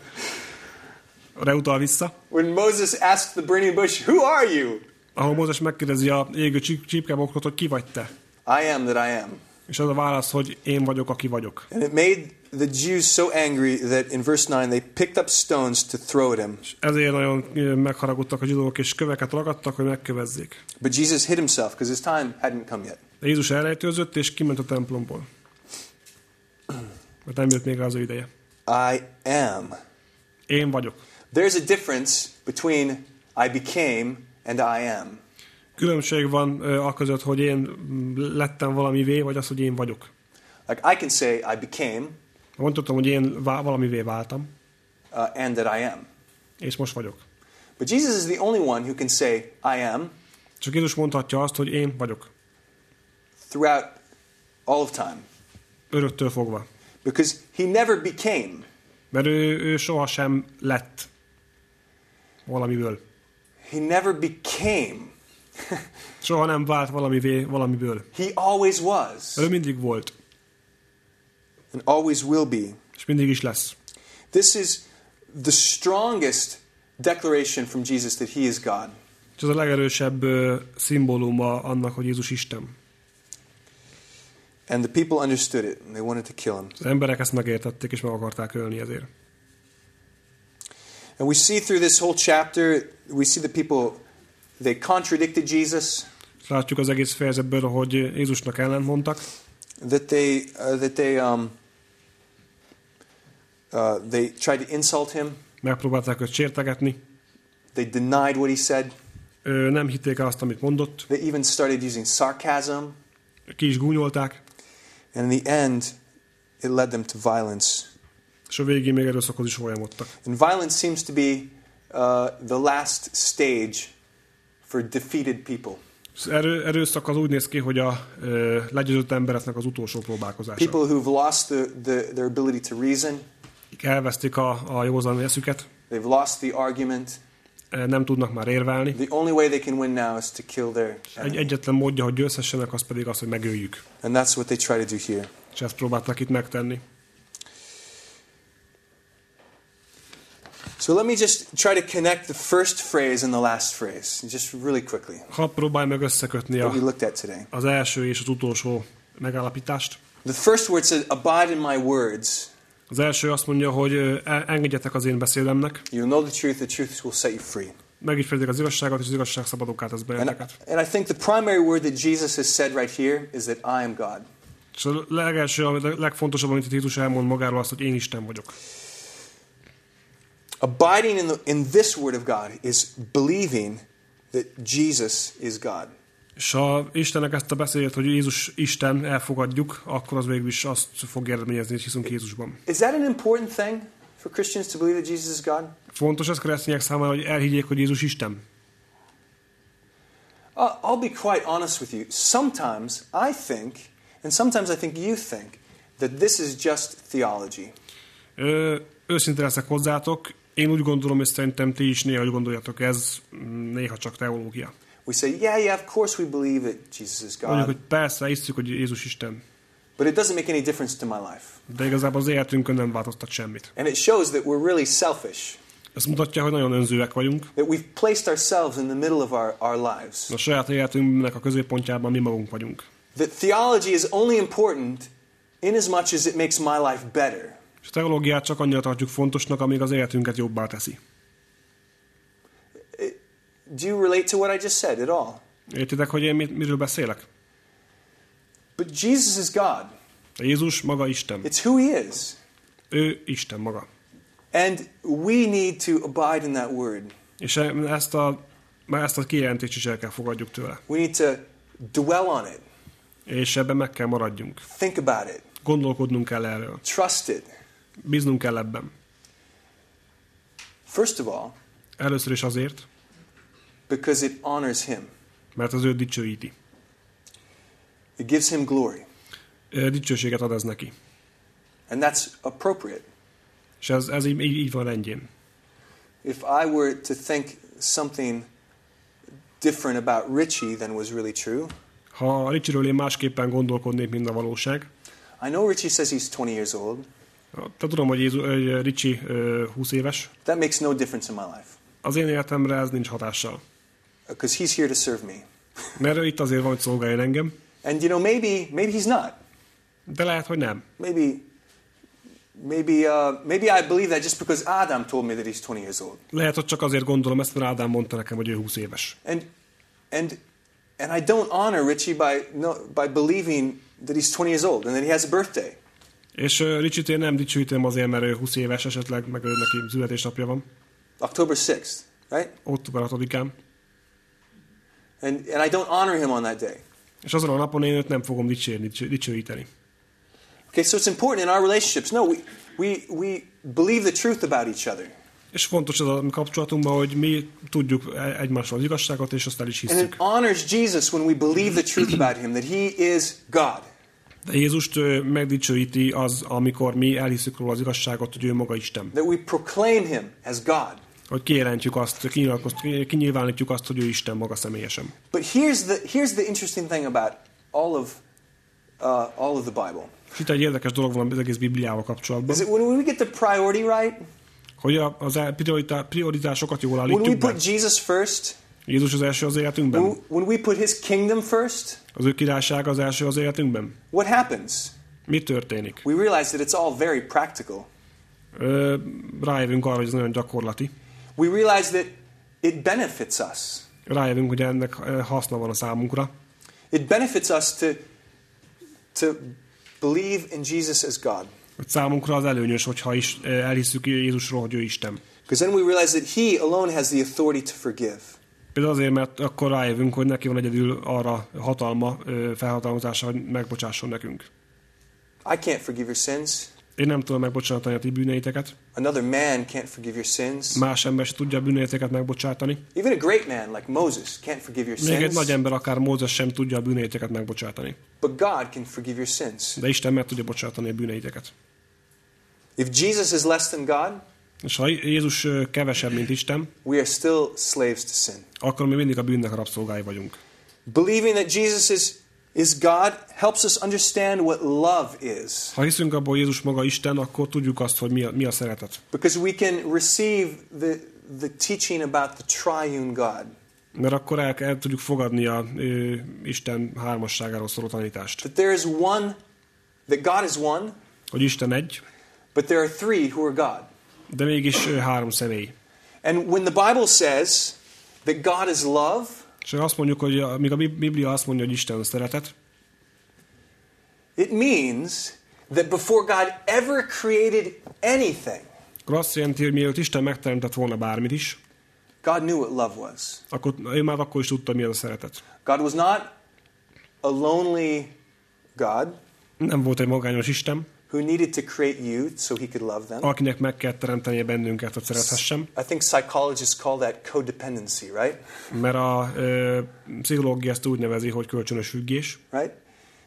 utal vissza, when Moses asked the burning bush, Who are you? Ahol Mózes megkérdezi a égő csíp- csípkebokrot, hogy ki vagy te. I am that I am. És az a válasz, hogy én vagyok, aki vagyok. And it made the Jews so angry that in verse 9 they picked up stones to throw at him. Ezért nagyon megharagudtak a zsidók, és köveket ragadtak, hogy megkövezzék. But Jesus hid himself because his time hadn't come yet. De Jézus elrejtőzött, és kiment a templomból. Mert nem jött még az ő ideje. I am. Én vagyok. There's a difference between I became and I am. Különbség van ö, a között, hogy én lettem valamivé, vagy az, hogy én vagyok. Like I can say I became Mondhatom, hogy én vá- valamivé váltam, uh, and that I am. és most vagyok. But Jesus is the only one who can say I am Csak Jézus mondhatja azt, hogy én vagyok. throughout all of time Öröktől fogva. because he never became. Mert ő, ő sohasem lett valamiből. He never became. Soha nem vált valamivé valamiből. He always was Ő mindig volt, and always will be. és mindig is lesz. This is the strongest declaration from Jesus that he is God. És ez a legerősebb szimbóluma annak, hogy Jézus Isten. And the people understood it and they wanted to kill him. Az emberek ezt megértették, és meg akarták ölni ezért. And we see through this whole chapter, we see the people, they contradicted Jesus, Látjuk az egész fejezetből, hogy Jézusnak ellentmondtak, that they, uh, that they, um, uh, they tried to insult him, megpróbálták őt sértegetni, they denied what he said, Ö, nem hitték el azt, amit mondott, they even started using sarcasm, ki is gúnyolták, and in the end, it led them to violence. És a végén még erőszakhoz is folyamodtak. And violence seems to be uh, the last stage for defeated people. Az erő, erőszak az úgy néz ki, hogy a ö, legyőzött embereknek az utolsó próbálkozása. People who've lost the, the, their ability to reason, elvesztik a, a józan eszüket, they've lost the argument. nem tudnak már érvelni. The only way they can win now is to kill their Egy, enemy. egyetlen módja, hogy győzhessenek, az pedig az, hogy megöljük. And that's what they try to do here. És ezt próbálták itt megtenni. So let me just try to connect the first phrase and the last phrase, just really quickly, Ha próbálj meg összekötni a, az első és az utolsó megállapítást. The first word says, Abide in my words. Az első azt mondja, hogy e- engedjetek az én beszédemnek, You'll know the truth, the truth will set you free. megismeritek az igazságot, és az igazság szabadokká tesz And, benneteket. and I think the primary word that Jesus has said right here is that I am God. És a legelső, a legfontosabb, amit Jézus elmond magáról, az, hogy én Isten vagyok. Abiding in, the, in this word of God is believing that Jesus is God. És ha Istennek ezt a beszédet, hogy Jézus Isten elfogadjuk, akkor az végül is azt fog eredményezni, hogy hiszünk Jézusban. Is that an important thing for Christians to believe that Jesus is God? Fontos ez keresztények számára, hogy elhiggyék, hogy Jézus Isten. I'll be quite honest with you. Sometimes I think, and sometimes I think you think, that this is just theology. Ö, őszinte leszek hozzátok, én úgy gondolom, és szerintem ti is néha úgy gondoljatok, ez néha csak teológia. We say, yeah, yeah, of course we believe that Jesus is Mondjuk, God, hogy persze, hiszük, hogy Jézus Isten, but it doesn't make any difference to my life. de igazából az életünkön nem változtat semmit. And it shows that we're really selfish, Ez mutatja, hogy nagyon önzőek vagyunk, that we've placed ourselves in the middle of our, our lives. a saját életünknek a középpontjában mi magunk vagyunk. That theology is only important in as much as it makes my life better. És a teológiát csak annyira tartjuk fontosnak, amíg az életünket jobbá teszi. Do you relate to what I just said at all? Értitek, hogy én mit, miről beszélek? But Jesus is God. Jézus maga Isten. It's who he is. Ő Isten maga. And we need to abide in that word. És e- ezt a, már ezt a kijelentést is el kell fogadjuk tőle. We need to dwell on it, És ebben meg kell maradjunk. think about it, Gondolkodnunk kell erről. trust it. Bíznunk kell ebben. First of all, Először is azért, because it honors him. mert az őt dicsőíti. It gives him glory. Dicsőséget ad ez neki. And that's appropriate. És ez, ez így, így van rendjén. If I were to think something different about Richie than was really true, Ha a Ricsiről én másképpen gondolkodnék, mint a valóság, I know Richie says he's 20 years old. Tehát tudom, hogy Jézu, ö, Ricsi ö, 20 éves, That makes no difference in my life az én életemre ez nincs hatással. because he's here to serve me. Mert itt azért van, hogy szolgáljon engem, And you know, maybe maybe he's not. de lehet, hogy nem. Maybe maybe uh, maybe I believe that just because Adam told me that he's 20 years old. Lehet, hogy csak azért gondolom ezt, mert Ádám mondta nekem, hogy ő 20 éves. And and and I don't honor Richie by no, by believing that he's 20 years old and that he has a birthday. És uh, Ricsit én nem dicsőítem azért, mert ő 20 éves esetleg, meg ő neki születésnapja van. October 6th, right? Október 6-án. And and I don't honor him on that day. És azon a napon én őt nem fogom dicsérni, dicső- dicsőíteni. Okay, so it's important in our relationships. No, we we we believe the truth about each other. És fontos az a kapcsolatunkban, hogy mi tudjuk e- egymásról az igazságot, és azt el is And it hiszük. honors Jesus when we believe the truth about him, that he is God. De Jézust megdicsőíti az, amikor mi elhiszük róla az igazságot, hogy ő maga Isten. That we proclaim him as God. Hogy kijelentjük azt, kinyilvánítjuk azt, hogy ő Isten maga személyesen. But here's the here's the interesting thing about all of uh, all of the Bible. És itt egy érdekes dolog van az egész Bibliával kapcsolatban, Is it when we get the priority right, hogy a- az prioritá- prioritásokat jól when we állítjuk be. put Jesus first, Jézus az első az életünkben? when, when we put his kingdom first, Az ő királyság az első az életünkben? what happens? Mi történik? We realize that it's all very practical. Ö, rájövünk arra, hogy ez nagyon gyakorlati. We realize that it benefits us. Rájövünk, hogy ennek haszna van a számunkra. It benefits us to to believe in Jesus as God. Számunkra az előnyös, hogyha is elhiszük Jézusról, hogy ő Isten. Because then we realize that he alone has the authority to forgive. Például azért, mert akkor rájövünk, hogy neki van egyedül arra hatalma, felhatalmazása, hogy megbocsásson nekünk. I can't forgive your sins. Én nem tudom megbocsátani a ti bűneiteket. Another man can't forgive your sins. Más ember se tudja a bűneiteket megbocsátani. Even a great man like Moses can't forgive your Még egy sins. nagy ember, akár Mózes sem tudja a bűneiteket megbocsátani. But God can forgive your sins. De Isten meg tudja bocsátani a bűneiteket. If Jesus is less than God, És ha Jézus kevesebb, mint Isten, we are still slaves to sin. akkor mi mindig a bűnnek a rabszolgái vagyunk. Believing that Jesus is, is God helps us understand what love is. Ha hiszünk abban, hogy Jézus maga Isten, akkor tudjuk azt, hogy mi a, mi a szeretet. Because we can receive the, the teaching about the triune God. Mert akkor el, el tudjuk fogadni a ö, Isten hármasságáról szóló tanítást. That there is one, that God is one, Hogy Isten egy, but there are three who are God. De mégis három személy. And when the Bible says that God is love, És azt mondjuk, hogy míg a Biblia azt mondja, hogy Isten szeretet, it means that before God ever created anything, akkor azt jelenti, hogy mielőtt Isten megteremtett volna bármit is, God knew what love was. akkor ő már akkor is tudta, mi az a szeretet. God was not a lonely God Nem volt egy magányos Isten, who needed to create you so he could love them. akinek meg kell teremtenie bennünket, hogy szerethessem. I think psychologists call that codependency, right? Mert a ö, pszichológia ezt úgy nevezi, hogy kölcsönös függés. Right?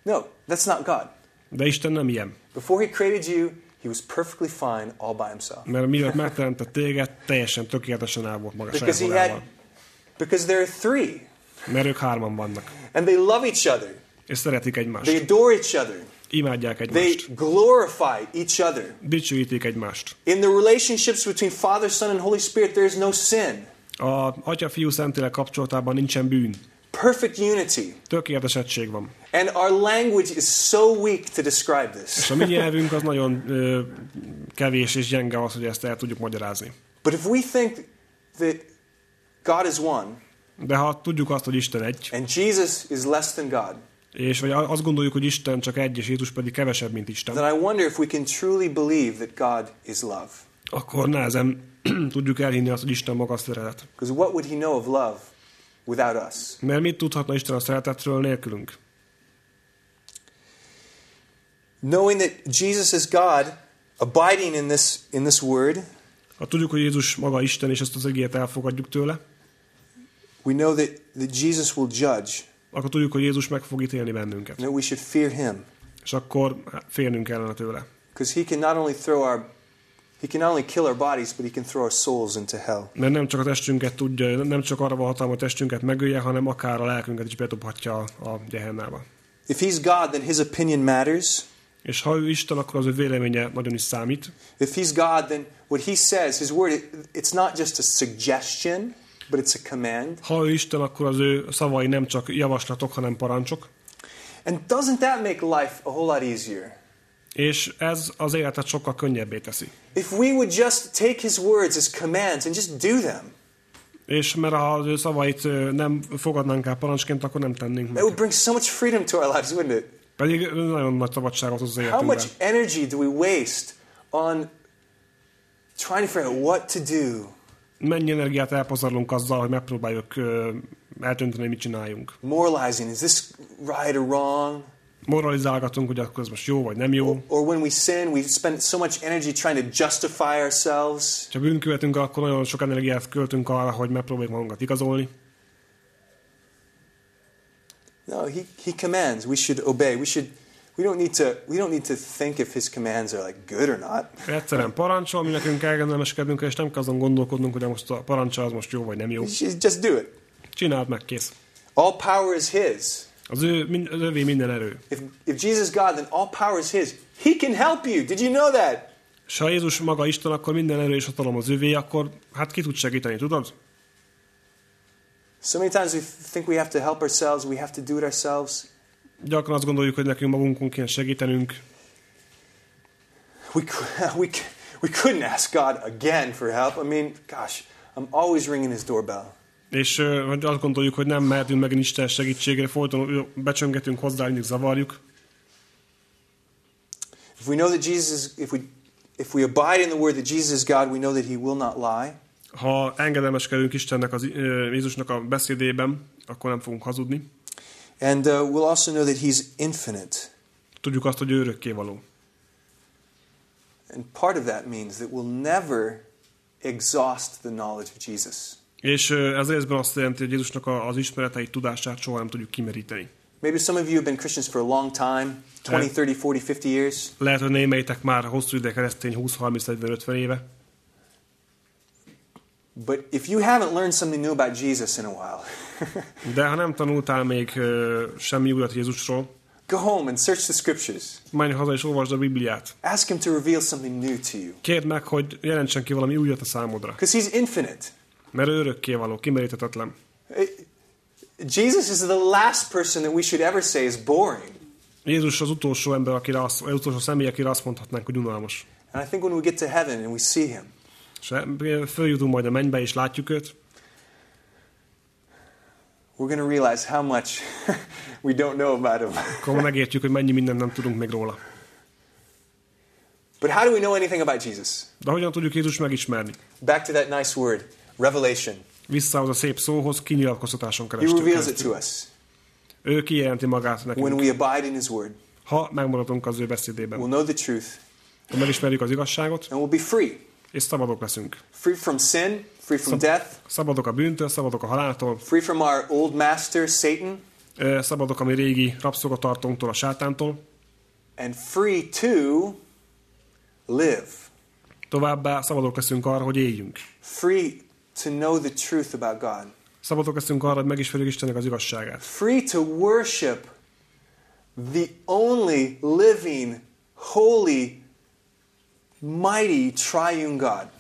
No, that's not God. De Isten nem ilyen. Before he created you, he was perfectly fine all by himself. Mert mielőtt megteremtett téged, teljesen tökéletesen el volt maga Because he had because there are three Mert ők hárman vannak. and they love each other. És szeretik They egymást. adore each other. Imádják They egymást. glorify each other. Dicsőítik egymást. In the relationships between Father, Son, and Holy Spirit, there is no sin. A Atya, Fiú, Szentlélek kapcsolatában nincsen bűn. Perfect unity. Tökéletes egység van. And our language is so weak to describe És this. a mi nyelvünk az nagyon ö, kevés és gyenge az, hogy ezt el tudjuk magyarázni. But if we think that God is one De ha tudjuk azt, hogy Isten egy, and Jesus is less than God, és vagy azt gondoljuk, hogy Isten csak egy, és Jézus pedig kevesebb, mint Isten, then I wonder if we can truly believe that God is love. akkor nehezen tudjuk elhinni azt, hogy Isten maga szeretet. Because what would he know of love without us? Mert mit tudhatna Isten a szeretetről nélkülünk? Knowing that Jesus is God, abiding in this in this word, Ha tudjuk, hogy Jézus maga Isten, és ezt az egélyet elfogadjuk tőle, we know that, that Jesus will judge akkor tudjuk, hogy Jézus meg fog ítélni bennünket. and that we should fear him. És akkor hát, félnünk kellene tőle. Because he can not only throw our he can not only kill our bodies, but he can throw our souls into hell. Mert nem csak a testünket tudja, nem csak arra van hatalma, hogy testünket megölje, hanem akár a lelkünket is bedobhatja a gehennába. If he's God, then his opinion matters. És ha ő Isten, akkor az ő véleménye nagyon is számít. If he's God, then what he says, his word, it- it's not just a suggestion, but it's a command. Ha ő Isten, akkor az ő szavai nem csak javaslatok, hanem parancsok. And doesn't that make life a whole lot easier? És ez az életet sokkal könnyebbé teszi. If we would just take his words as commands and just do them, És mert ha az ő szavait nem fogadnánk el parancsként, akkor nem tennénk meg. would bring so much freedom to our lives, wouldn't it? Pedig nagyon nagy szabadságot az How much energy do we waste on trying to figure out what to do? Mennyi energiát elpazarlunk azzal, hogy megpróbáljuk eltönteni, mit csináljunk. Moralizing, is this right or wrong? Moralizálgatunk, hogy akkor ez most jó vagy nem jó. Or when we sin, we spend so much energy trying to justify ourselves. Ha bűnkövetünk, akkor nagyon sok energiát költünk arra, hogy megpróbáljuk magunkat igazolni. No, he, he commands. We should obey. We should. We don't need to. We don't need to think if his commands are like good or not. Egyszerűen parancsol, mi nekünk elgendelmeskedünk, és nem kell azon gondolkodnunk, hogy most a parancsa az most jó vagy nem jó. Just do it. Csináld meg, kész. All power is his. Az ő, az övé minden erő. If if Jesus God, then all power is his. He can help you. Did you know that? És ha Jézus maga Isten, akkor minden erő és hatalom az övé, akkor hát ki tud segíteni, tudod? So many times we think we have to help ourselves. We have to do it ourselves. Gyakran azt gondoljuk, hogy nekünk magunkon kéne segítenünk, We we we couldn't ask God again for help. I mean, gosh, I'm always ringing his doorbell. és hogy azt gondoljuk, hogy nem mehetünk megint Isten segítségére, folyton becsöngetünk hozzá, mindig zavarjuk. If we know that Jesus, is, if we if we abide in the word that Jesus is God, we know that He will not lie. Ha engedelmeskedünk Istennek, az, Jézusnak a beszédében, akkor nem fogunk hazudni. And uh, we'll also know that He's infinite. Tudjuk azt, hogy ő örökké való. And part of that means that we'll never exhaust the knowledge of Jesus. És ez részben azt jelenti, hogy Jézusnak az ismereteit, tudását soha nem tudjuk kimeríteni. Maybe some of you have been Christians for a long time 20, 30, 40, 50 years. Lehet, hogy némelytek már hosszú ide keresztény, 20, 30, 40, 50 éve. But if you haven't learned something new about Jesus in a while, De ha nem tanultál még ö, semmi újat Jézusról, go home and search the scriptures. menj haza és olvasd a Bibliát. Ask Him to reveal something new to you. Kérd meg, hogy jelentsen ki valami újat a számodra. Because He's infinite. Mert ő örökké való, kimeríthetetlen. Jesus is the last person that we should ever say is boring. Jézus az utolsó ember, akire azt, az utolsó személy, akire azt mondhatnánk, hogy unalmas. And I think when we get to heaven and we see Him, És följutunk majd a mennybe, és látjuk őt, we're going to realize how much we don't know about Him. akkor megértjük, hogy mennyi mindent nem tudunk még róla. But how do we know anything about Jesus? De hogyan tudjuk Jézus megismerni? Back to that nice word, revelation. Vissza az a szép szóhoz, kinyilatkoztatáson He keresztül. reveals it to us Ő kijelenti magát when nekünk. we abide in His word. Ha megmaradunk az ő beszédében. We'll know the truth Ha megismerjük az igazságot, and we'll be free. és szabadok leszünk. Free from sin, free from death, Szabadok a bűntől, szabadok a haláltól, free from our old master, Satan, szabadok a mi régi rabszolgatartónktól, a sátántól, and free to live. továbbá szabadok leszünk arra, hogy éljünk. Free to know the truth about God. Szabadok leszünk arra, hogy megismerjük Istennek az igazságát. Free to worship the only living, holy, mighty, triune God.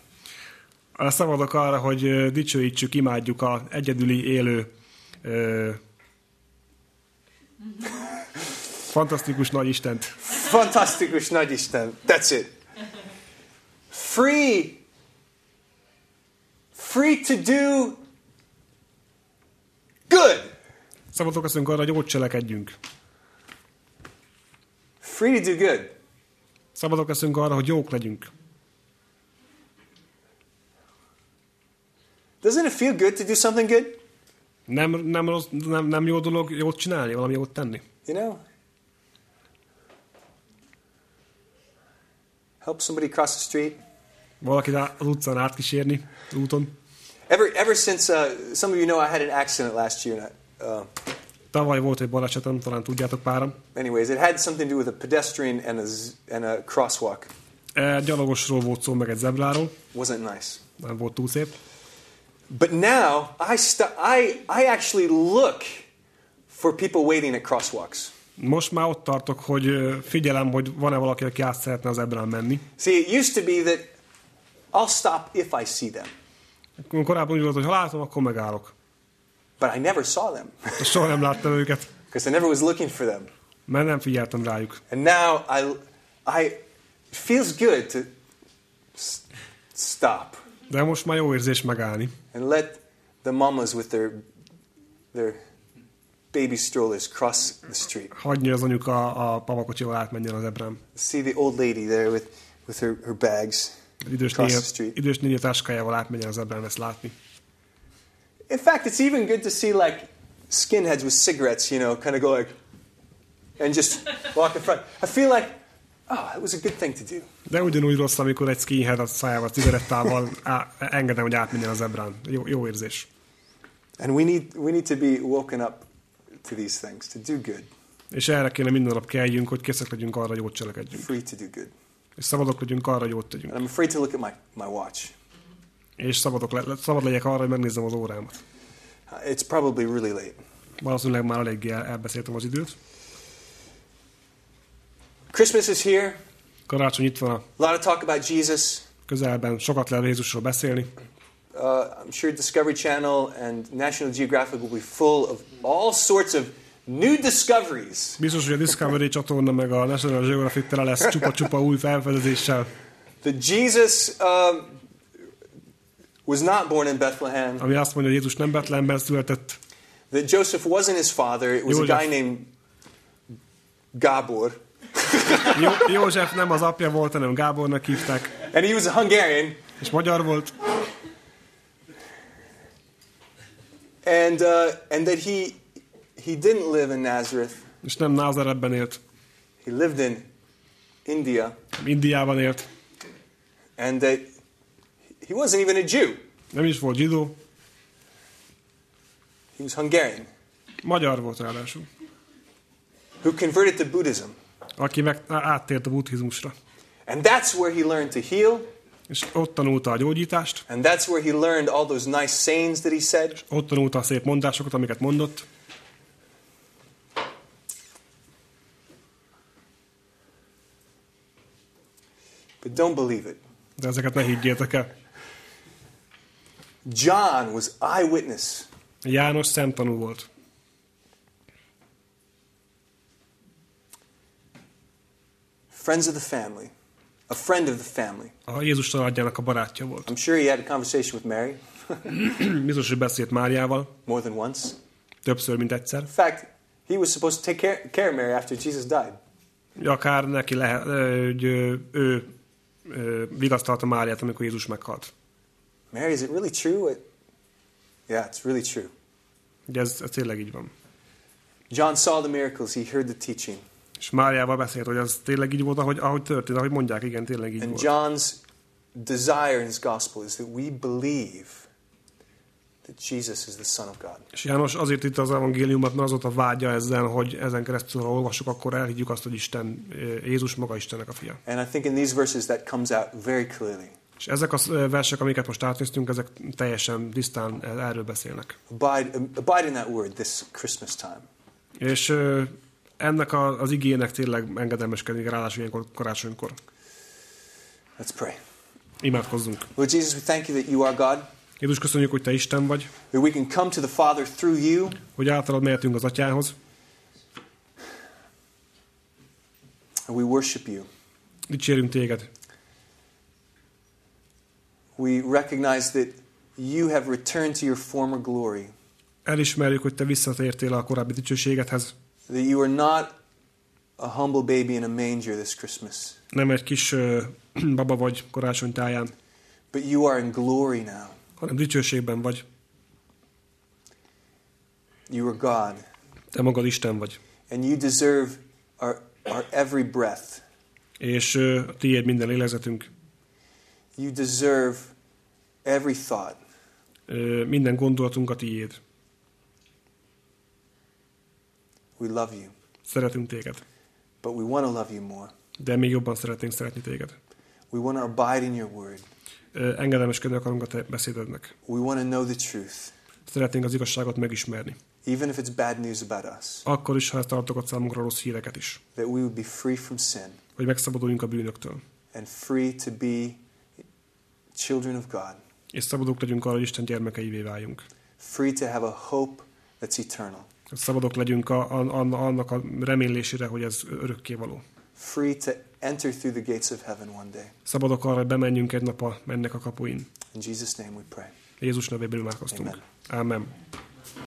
Szabadok arra, hogy dicsőítsük, imádjuk a egyedüli élő ö, fantasztikus nagy Istent. Fantasztikus nagy Isten. That's it. free, free to do good. Szabadok leszünk arra, hogy jót cselekedjünk. Free to do good. Szabadok leszünk arra, hogy jók legyünk. Doesn't it feel good to do something good? Nem, nem, rossz, nem, nem jó dolog jót csinálni, valami jót tenni. You know? Help somebody cross the street. Valakit az utcán átkísérni, az úton. Ever, ever since, uh, some of you know I had an accident last year. And I, uh, Tavaly volt egy balesetem, talán tudjátok páram. anyways, it had something to do with a pedestrian and a, and a crosswalk. E, gyalogosról volt szó, meg egy zebráról. Wasn't nice. Nem volt túl szép. But now I, st- I, I actually look for people waiting at crosswalks. Most már ott tartok, hogy figyelem, hogy van-e valaki, aki át szeretne az ebrán menni. See, it used to be that I'll stop if I see them, Korábban úgy volt, hogy ha látom, akkor megállok. but I never saw them soha nem láttam őket, because I never was looking for them. mert nem figyeltem rájuk. And now I, I, feels good to stop De most már jó érzés megállni. and let the mamas with their, their baby strollers cross the street. Hagyni az anyuka a pavakocsival átmenjen az ebrán. See the old lady there with, with her, her bags. Idős Cross néni, the street. idős táskájával átmenjen az ebrán, ezt látni. In fact, it's even good to see like skinheads with cigarettes, you know, kind of go like, and just walk in front. I feel like, oh, it was a good thing to do. De ugyanúgy rossz, amikor egy skinhead a szájával, cigarettával á, engedem, hogy átmenjen az ebrán. Jó, jó érzés. And we need, we need to be woken up to these things, to do good, És erre kéne minden nap kelljünk, hogy készek legyünk arra, hogy jót cselekedjünk. free to do good. És szabadok legyünk arra, hogy jót tegyünk. And I'm afraid to look at my, my watch. És szabadok le, szabad legyek arra, hogy megnézzem az órámat. Uh, It's probably really late. Valószínűleg már eléggé el- elbeszéltem az időt. Christmas is here. Karácsony itt van a lot of talk about Jesus. közelben, sokat lehet Jézusról beszélni. Uh, I'm sure Discovery Channel and National Geographic will be full of all sorts of new discoveries. Biztos, hogy a Discovery csatorna meg a National Geographic tele lesz csupa-csupa új felfedezéssel, That Jesus um, was not born in Bethlehem. ami azt mondja, hogy Jézus nem Betlehemben született, That Joseph wasn't his father. It was a guy named Gabor. Jó- József nem az apja volt, hanem Gábornak hívták, And he was a Hungarian. és magyar volt, And, uh, and that he, he didn't live in Nazareth. és nem Názaretben élt, He lived in India. Indiában élt, And that he wasn't even a Jew. nem is volt zsidó, He was Hungarian. magyar volt ráadásul, Who converted to Buddhism. Aki meg áttért a buddhizmusra. And that's where he learned to heal. És ott tanulta a gyógyítást, And that's where he learned all those nice sayings that he said. ott tanulta a szép mondásokat, amiket mondott, But don't believe it. de ezeket ne higgyétek el. John was eyewitness. János szemtanú volt. Friends of the family. A friend of the family. A Jézus családjának a barátja volt. I'm sure he had a conversation with Mary Biztos, hogy beszélt Máriával, more than once. többször, mint egyszer. In fact, he was supposed to take care, care of Mary after Jesus died. Akár neki lehet, hogy ö, ő ö, vigasztalta Máriát, amikor Jézus meghalt. Mary, is it really true? What- Yeah, it's really true. Ugye ez, ez tényleg így van. John saw the miracles, he heard the teaching. És Máriával beszélt, hogy az tényleg így volt, ahogy, ahogy történt, ahogy mondják, igen, tényleg így And volt. John's desire in his gospel is that we believe that Jesus is the Son of God. És János azért itt az evangéliumot, mert az volt a vágya ezzel, hogy ezen keresztül, ha olvassuk, akkor elhiggyük azt, hogy Isten, ö, Jézus maga Istennek a fia. And I think in these verses that comes out very clearly. És ezek a ö, versek, amiket most átnéztünk, ezek teljesen tisztán erről beszélnek. Abide, abide in that word this Christmas time. És ö, ennek a, az igének tényleg engedelmeskedni, ráadásul ilyenkor karácsonykor. Let's pray. Imádkozzunk. Lord Jesus, we thank you that you are God, Jézus, köszönjük, hogy Te Isten vagy, that we can come to the Father through you, hogy általad mehetünk az Atyához, and we worship you. dicsérünk Téged. We recognize that you have returned to your former glory, Elismerjük, hogy te visszatértél a korábbi dicsőségedhez. That you are not a humble baby in a manger this Christmas, Nem egy kis ö, baba vagy karácsony táján, but you are in glory now. hanem dicsőségben vagy. You are God, Te magad Isten vagy. and you deserve our, our every breath. És a tiéd minden lélegzetünk, You deserve every thought. ö, minden gondolatunk a tiéd. We love you, Szeretünk téged. but we want to love you more. De még jobban szeretnénk szeretni téged. We want to abide in your word. Engedelmeskedni akarunk a te beszédednek. We want to know the truth, Szeretnénk az igazságot megismerni. even if it's bad news about us, Akkor is, ha ezt tartogat számunkra rossz híreket is. that we would be free from sin Hogy megszabaduljunk a bűnöktől. and free to be children of God, És szabadok legyünk arra, hogy Isten gyermekeivé váljunk. free to have a hope that's eternal, Szabadok legyünk a, a, annak a remélésére, hogy ez örökké való. free to enter through the gates of heaven one day. Szabadok arra, hogy bemenjünk egy nap a mennek a kapuin. In Jesus' name we pray. Jézus nevében imádkoztunk. Amen. Amen.